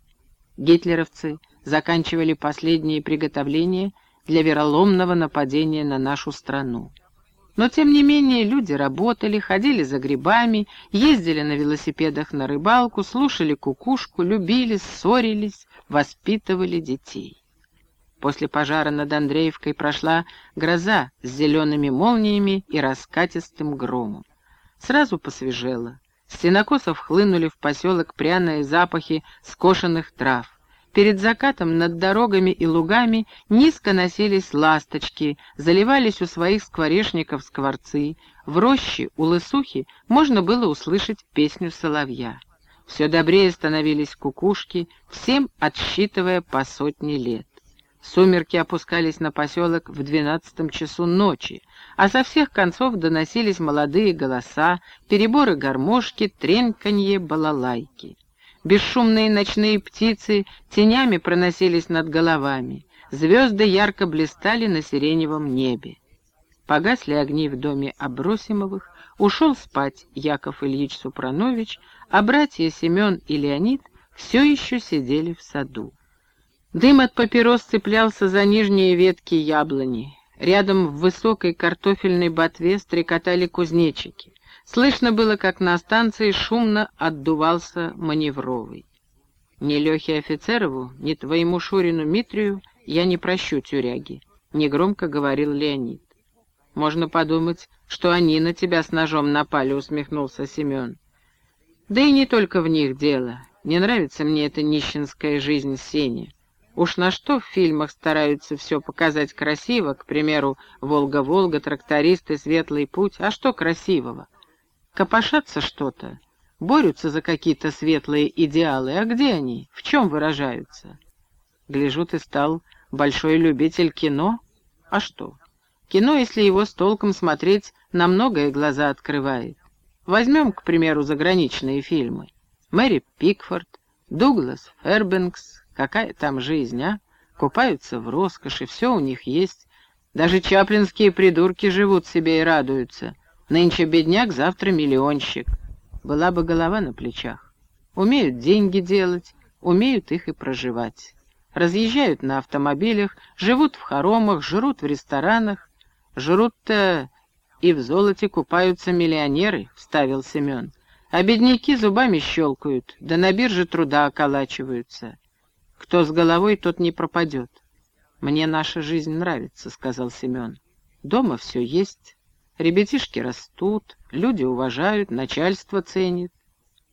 Гитлеровцы заканчивали последние приготовления – для вероломного нападения на нашу страну. Но, тем не менее, люди работали, ходили за грибами, ездили на велосипедах на рыбалку, слушали кукушку, любили, ссорились, воспитывали детей. После пожара над Андреевкой прошла гроза с зелеными молниями и раскатистым громом. Сразу посвежело. С сенокосов хлынули в поселок пряные запахи скошенных трав. Перед закатом над дорогами и лугами низко носились ласточки, заливались у своих скворечников скворцы. В роще у лысухи можно было услышать песню соловья. Все добрее становились кукушки, всем отсчитывая по сотне лет. Сумерки опускались на поселок в двенадцатом часу ночи, а со всех концов доносились молодые голоса, переборы гармошки, треньканье балалайки. Бесшумные ночные птицы тенями проносились над головами. Звезды ярко блистали на сиреневом небе. Погасли огни в доме Абросимовых, ушел спать Яков Ильич Супранович, а братья Семен и Леонид все еще сидели в саду. Дым от папирос цеплялся за нижние ветки яблони. Рядом в высокой картофельной ботве стрекотали кузнечики. Слышно было, как на станции шумно отдувался маневровый. «Ни Лехе Офицерову, ни твоему Шурину Митрию я не прощу тюряги», — негромко говорил Леонид. Можно подумать, что они на тебя с ножом напали, усмехнулся Семен. Да и не только в них дело. Не нравится мне эта нищенская жизнь Сени. Уж на что в фильмах стараются все показать красиво, к примеру, «Волга-Волга», «Трактористы», «Светлый путь». А что красивого? Копошатся что-то, борются за какие-то светлые идеалы. А где они? В чем выражаются? Гляжу, ты стал большой любитель кино. А что? Кино, если его с толком смотреть, на многое глаза открывает. Возьмем, к примеру, заграничные фильмы. Мэри Пикфорд, Дуглас Фербенкс, какая там жизнь, а? Купаются в роскоши, все у них есть. Даже чаплинские придурки живут себе и радуются. Нынче бедняк, завтра миллионщик. Была бы голова на плечах. Умеют деньги делать, умеют их и проживать. Разъезжают на автомобилях, живут в хоромах, жрут в ресторанах. Жрут-то «И в золоте купаются миллионеры», — вставил Семен. «А бедняки зубами щелкают, да на бирже труда околачиваются. Кто с головой, тот не пропадет». «Мне наша жизнь нравится», — сказал Семен. «Дома все есть, ребятишки растут, люди уважают, начальство ценит.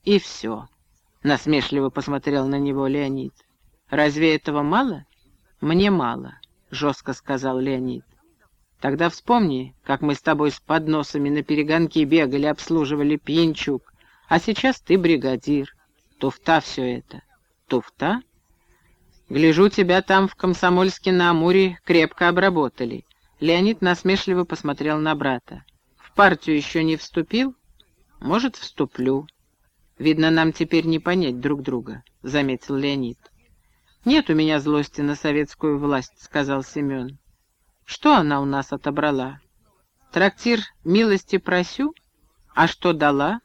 И все», — насмешливо посмотрел на него Леонид. «Разве этого мало?» «Мне мало», — жестко сказал Леонид. Тогда вспомни, как мы с тобой с подносами на перегонки бегали, обслуживали пьянчук. А сейчас ты бригадир. Туфта все это. Туфта? Гляжу, тебя там в Комсомольске-на-Амуре крепко обработали. Леонид насмешливо посмотрел на брата. В партию еще не вступил? Может, вступлю. Видно, нам теперь не понять друг друга, — заметил Леонид. «Нет у меня злости на советскую власть», — сказал Семен. Что она у нас отобрала? Трактир милости просю? А что дала?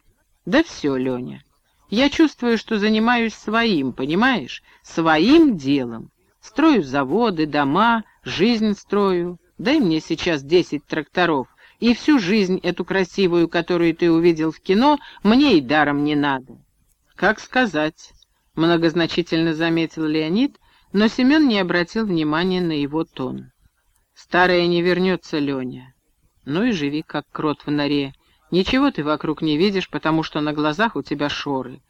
Да все, Леня. Я чувствую, что занимаюсь своим, понимаешь? Своим делом. Строю заводы, дома, жизнь строю. Дай мне сейчас десять тракторов, и всю жизнь эту красивую, которую ты увидел в кино, мне и даром не надо. Как сказать, многозначительно заметил Леонид, но Семен не обратил внимания на его тон. Старая не вернется, Леня. Ну и живи, как крот в норе. Ничего ты вокруг не видишь, потому что на глазах у тебя шоры.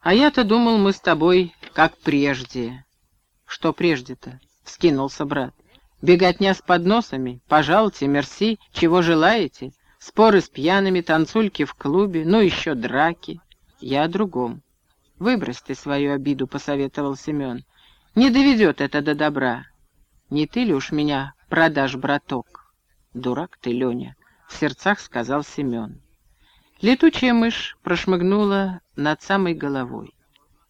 А я-то думал, мы с тобой как прежде. Что прежде-то? — вскинулся брат. Беготня с подносами, пожалуйте, мерси, чего желаете? Споры с пьяными, танцульки в клубе, ну еще драки. Я о другом. Выбрось ты свою обиду, — посоветовал Семен. Не доведет это до добра. Не ты ли уж меня продашь, браток. Дурак ты, Леня, в сердцах сказал Семен. Летучая мышь прошмыгнула над самой головой.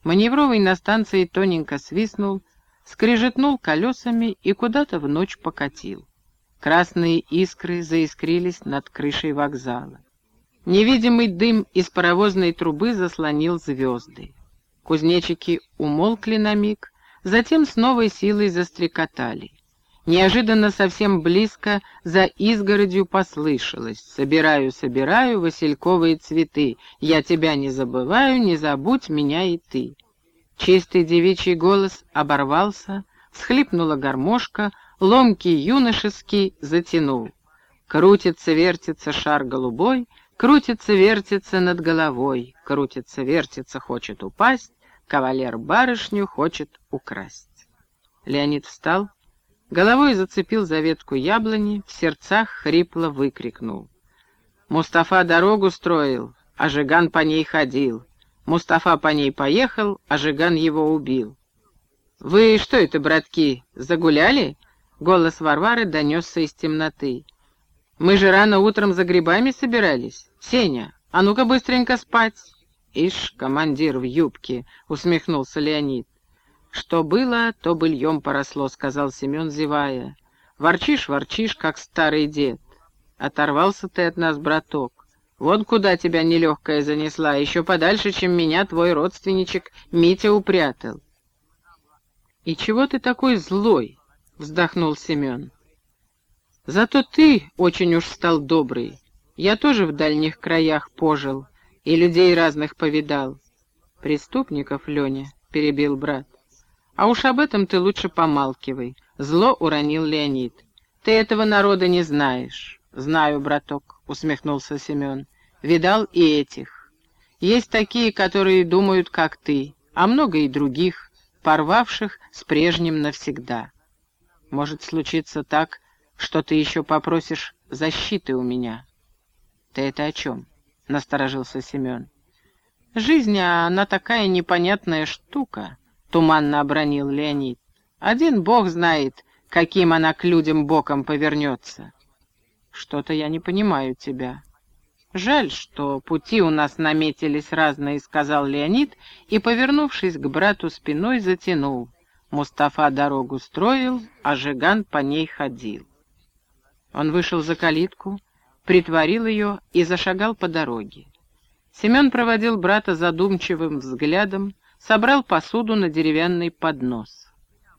Маневровый на станции тоненько свистнул, скрежетнул колесами и куда-то в ночь покатил. Красные искры заискрились над крышей вокзала. Невидимый дым из паровозной трубы заслонил звезды. Кузнечики умолкли на миг, затем с новой силой застрекотали. Неожиданно совсем близко за изгородью послышалось. «Собираю, собираю васильковые цветы. Я тебя не забываю, не забудь меня и ты». Чистый девичий голос оборвался, всхлипнула гармошка, ломкий юношеский затянул. Крутится, вертится шар голубой, крутится, вертится над головой, крутится, вертится, хочет упасть, кавалер барышню хочет украсть. Леонид встал, Головой зацепил за ветку яблони, в сердцах хрипло выкрикнул. Мустафа дорогу строил, а Жиган по ней ходил. Мустафа по ней поехал, а Жиган его убил. «Вы что это, братки, загуляли?» Голос Варвары донесся из темноты. «Мы же рано утром за грибами собирались. Сеня, а ну-ка быстренько спать!» «Ишь, командир в юбке!» — усмехнулся Леонид. «Что было, то быльем поросло», — сказал Семен, зевая. «Ворчишь, ворчишь, как старый дед. Оторвался ты от нас, браток. Вот куда тебя нелегкая занесла, еще подальше, чем меня твой родственничек Митя упрятал». «И чего ты такой злой?» — вздохнул Семен. «Зато ты очень уж стал добрый. Я тоже в дальних краях пожил и людей разных повидал». «Преступников, Леня», — перебил брат. «А уж об этом ты лучше помалкивай», — зло уронил Леонид. «Ты этого народа не знаешь. «Знаю, браток», — усмехнулся Семен. «Видал и этих. Есть такие, которые думают, как ты, а много и других, порвавших с прежним навсегда. Может случиться так, что ты еще попросишь защиты у меня». «Ты это о чем?» — насторожился Семен. «Жизнь, она такая непонятная штука», — туманно обронил Леонид. «Один бог знает, каким она к людям боком повернется». «Что-то я не понимаю тебя». «Жаль, что пути у нас наметились разные», — сказал Леонид и, повернувшись к брату спиной, затянул. Мустафа дорогу строил, а Жиган по ней ходил. Он вышел за калитку, притворил ее и зашагал по дороге. Семен проводил брата задумчивым взглядом, собрал посуду на деревянный поднос.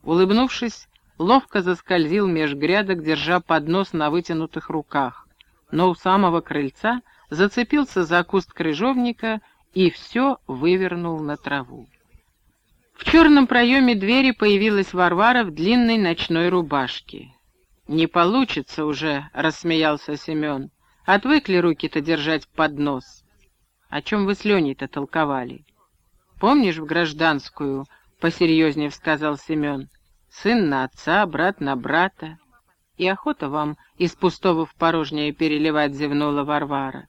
Улыбнувшись, ловко заскользил меж грядок, держа поднос на вытянутых руках, но у самого крыльца зацепился за куст крыжовника и все вывернул на траву. В черном проеме двери появилась Варвара в длинной ночной рубашке. «Не получится уже», — рассмеялся Семен. «Отвыкли руки-то держать поднос. О чем вы с Леней-то толковали? Помнишь в гражданскую, — посерьезнее сказал Семен, — сын на отца, брат на брата. И охота вам из пустого в порожнее переливать, зевнула Варвара.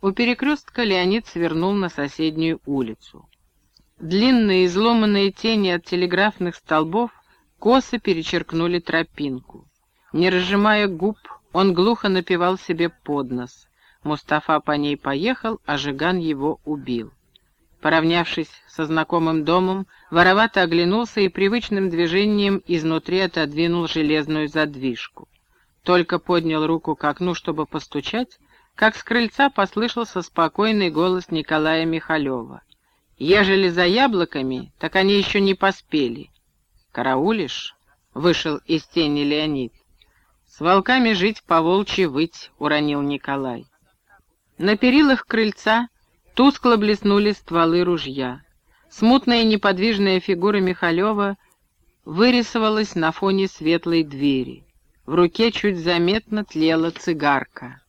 У перекрестка Леонид свернул на соседнюю улицу. Длинные изломанные тени от телеграфных столбов косо перечеркнули тропинку. Не разжимая губ, он глухо напевал себе под нос. Мустафа по ней поехал, а Жиган его убил. Поравнявшись со знакомым домом, воровато оглянулся и привычным движением изнутри отодвинул железную задвижку. Только поднял руку к окну, чтобы постучать, как с крыльца послышался спокойный голос Николая Михалева. «Ежели за яблоками, так они еще не поспели». «Караулишь?» — вышел из тени Леонид. «С волками жить, по волчьи выть», — уронил Николай. На перилах крыльца тускло блеснули стволы ружья. Смутная неподвижная фигура Михалева вырисовалась на фоне светлой двери. В руке чуть заметно тлела цигарка.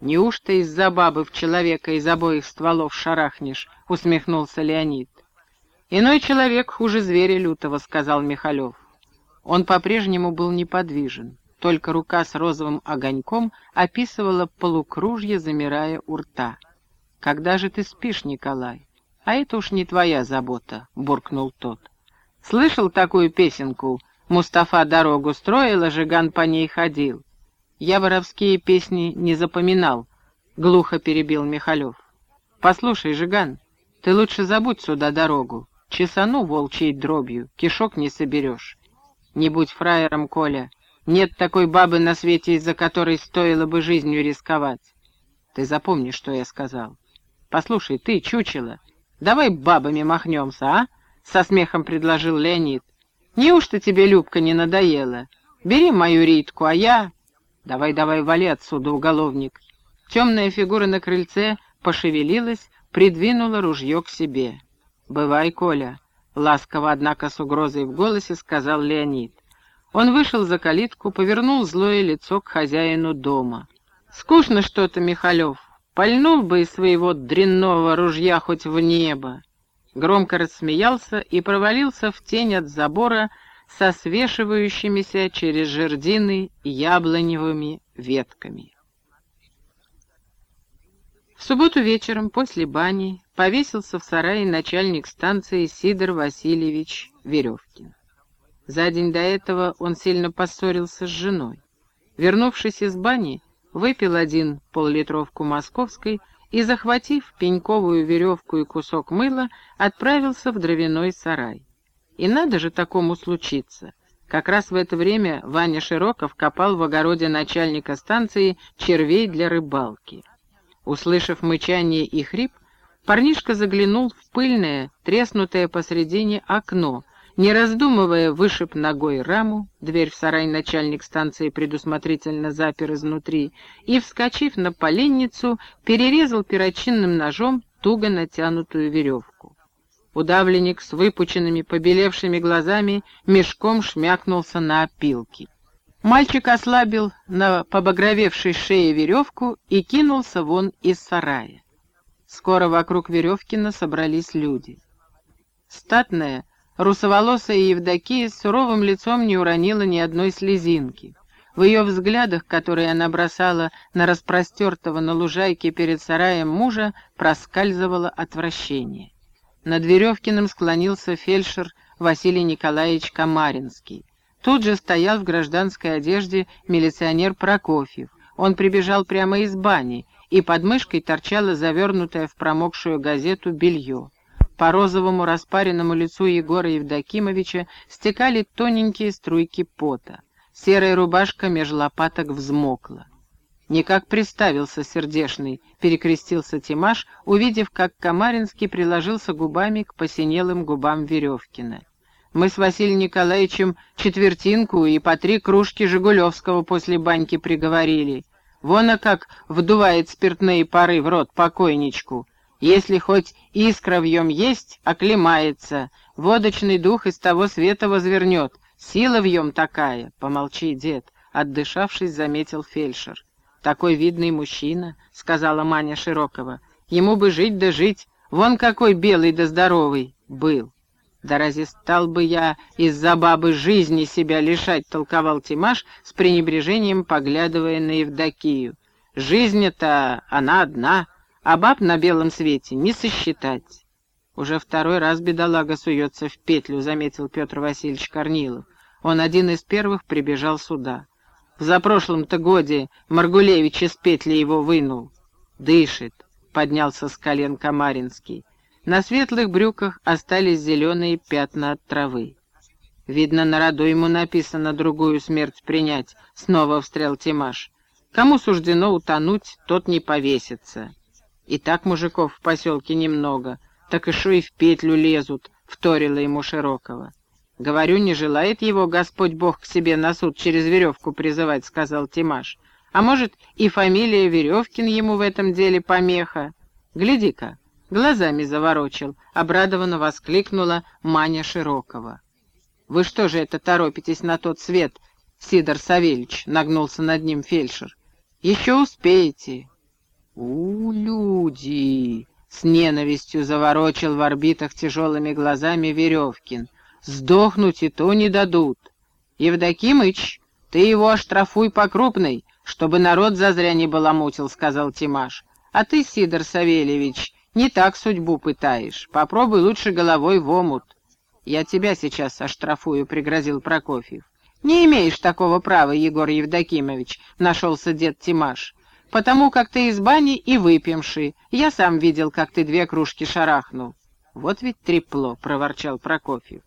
«Неужто из-за бабы в человека из обоих стволов шарахнешь?» — усмехнулся Леонид. «Иной человек хуже зверя лютого», — сказал Михалев. Он по-прежнему был неподвижен. Только рука с розовым огоньком описывала полукружье, замирая у рта. «Когда же ты спишь, Николай?» «А это уж не твоя забота», — буркнул тот. «Слышал такую песенку? Мустафа дорогу строил, а Жиган по ней ходил». «Я воровские песни не запоминал», — глухо перебил Михалев. «Послушай, Жиган, ты лучше забудь сюда дорогу. Чесану волчьей дробью, кишок не соберешь. Не будь фраером, Коля, нет такой бабы на свете, из-за которой стоило бы жизнью рисковать. Ты запомни, что я сказал. Послушай, ты, чучело, давай бабами махнемся, а? Со смехом предложил Леонид. Неужто тебе, Любка, не надоело? Бери мою Ритку, а я... Давай-давай, вали отсюда, уголовник. Темная фигура на крыльце пошевелилась, придвинула ружье к себе. «Бывай, Коля», — ласково, однако с угрозой в голосе сказал Леонид. Он вышел за калитку, повернул злое лицо к хозяину дома. «Скучно что-то, Михалев. Пальнул бы из своего дрянного ружья хоть в небо». Громко рассмеялся и провалился в тень от забора со свешивающимися через жердины яблоневыми ветками. В субботу вечером после бани повесился в сарае начальник станции Сидор Васильевич Веревкин. За день до этого он сильно поссорился с женой. Вернувшись из бани, выпил один поллитровку московской и, захватив пеньковую веревку и кусок мыла, отправился в дровяной сарай. И надо же такому случиться. Как раз в это время Ваня Широков копал в огороде начальника станции червей для рыбалки. Услышав мычание и хрип, парнишка заглянул в пыльное, треснутое посредине окно, не раздумывая, вышиб ногой раму, дверь в сарай начальник станции предусмотрительно запер изнутри, и, вскочив на поленницу, перерезал перочинным ножом туго натянутую веревку. Удавленник с выпученными, побелевшими глазами мешком шмякнулся на опилки. Мальчик ослабил на побагровевшей шее веревку и кинулся вон из сарая. Скоро вокруг Веревкина собрались люди. Статная, русоволосая Евдокия с суровым лицом не уронила ни одной слезинки. В ее взглядах, которые она бросала на распростертого на лужайке перед сараем мужа, проскальзывало отвращение. Над Веревкиным склонился фельдшер Василий Николаевич Камаринский. Тут же стоял в гражданской одежде милиционер Прокофьев. Он прибежал прямо из бани, и под мышкой торчало завернутое в промокшую газету белье. По розовому распаренному лицу Егора Евдокимовича стекали тоненькие струйки пота. Серая рубашка меж лопаток взмокла. «Никак приставился сердешный», — перекрестился Тимаш, увидев, как Камаринский приложился губами к посинелым губам Веревкина. Мы с Василием Николаевичем четвертинку и по три кружки Жигулевского после баньки приговорили. Вон а как вдувает спиртные пары в рот покойничку. Если хоть искра в нем есть, оклемается. Водочный дух из того света возвернет. Сила в нем такая. Помолчи, дед, отдышавшись, заметил фельдшер. Такой видный мужчина, сказала Маня Широкова. Ему бы жить да жить. Вон какой белый да здоровый был. «Да разве стал бы я из-за бабы жизни себя лишать?» — толковал Тимаш с пренебрежением, поглядывая на Евдокию. «Жизнь-то она одна, а баб на белом свете не сосчитать». «Уже второй раз бедолага суется в петлю», — заметил Петр Васильевич Корнилов. Он один из первых прибежал сюда. В запрошлом-то годе Маргулевич из петли его вынул. «Дышит», — поднялся с колен Камаринский. На светлых брюках остались зеленые пятна от травы. Видно, на роду ему написано другую смерть принять, снова встрял Тимаш. Кому суждено утонуть, тот не повесится. И так мужиков в поселке немного, так и шо и в петлю лезут, вторила ему Широкого. Говорю, не желает его Господь Бог к себе на суд через веревку призывать, сказал Тимаш. А может, и фамилия Веревкин ему в этом деле помеха? Гляди-ка, Глазами заворочил, обрадованно воскликнула Маня Широкова. «Вы что же это торопитесь на тот свет, Сидор Савельич?» — нагнулся над ним фельдшер. «Еще успеете». «У, люди!» — с ненавистью заворочил в орбитах тяжелыми глазами Веревкин. «Сдохнуть и то не дадут. Евдокимыч, ты его оштрафуй по крупной, чтобы народ зазря не баламутил», — сказал Тимаш. «А ты, Сидор Савельевич, не так судьбу пытаешь. Попробуй лучше головой в омут. Я тебя сейчас оштрафую, — пригрозил Прокофьев. Не имеешь такого права, Егор Евдокимович, — нашелся дед Тимаш. Потому как ты из бани и выпьемши. Я сам видел, как ты две кружки шарахнул. Вот ведь трепло, — проворчал Прокофьев.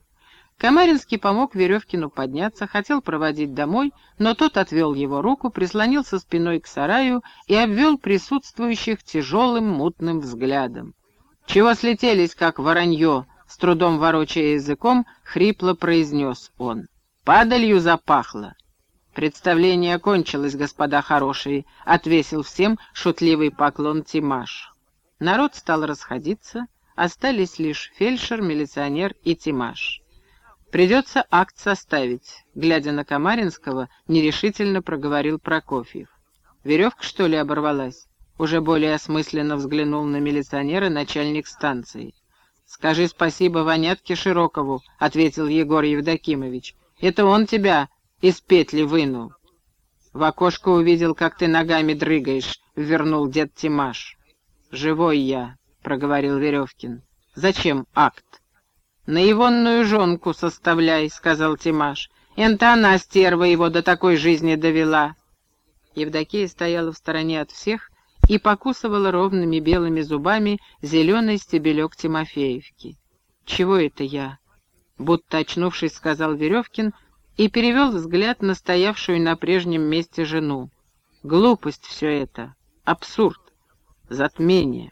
Камаринский помог Веревкину подняться, хотел проводить домой, но тот отвел его руку, прислонился спиной к сараю и обвел присутствующих тяжелым мутным взглядом. «Чего слетелись, как воронье?» — с трудом ворочая языком, хрипло произнес он. «Падалью запахло». «Представление кончилось, господа хорошие», — отвесил всем шутливый поклон Тимаш. Народ стал расходиться, остались лишь фельдшер, милиционер и Тимаш. «Придется акт составить», — глядя на Камаринского, нерешительно проговорил Прокофьев. «Веревка, что ли, оборвалась?» Уже более осмысленно взглянул на милиционера начальник станции. «Скажи спасибо Вонятке Широкову», — ответил Егор Евдокимович. «Это он тебя из петли вынул». «В окошко увидел, как ты ногами дрыгаешь», — вернул дед Тимаш. «Живой я», — проговорил Веревкин. «Зачем акт?» «На егонную жонку составляй», — сказал Тимаш. «Энто она, стерва, его до такой жизни довела». Евдокия стояла в стороне от всех и покусывала ровными белыми зубами зеленый стебелек Тимофеевки. «Чего это я?» — будто очнувшись, сказал Веревкин и перевел взгляд на стоявшую на прежнем месте жену. «Глупость все это, абсурд, затмение».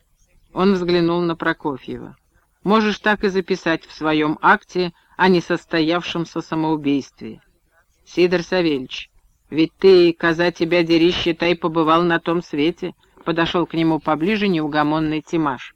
Он взглянул на Прокофьева. Можешь так и записать в своем акте о несостоявшемся самоубийстве. Сидор Савельич, ведь ты, коза тебя дери, считай, побывал на том свете, подошел к нему поближе неугомонный Тимаш.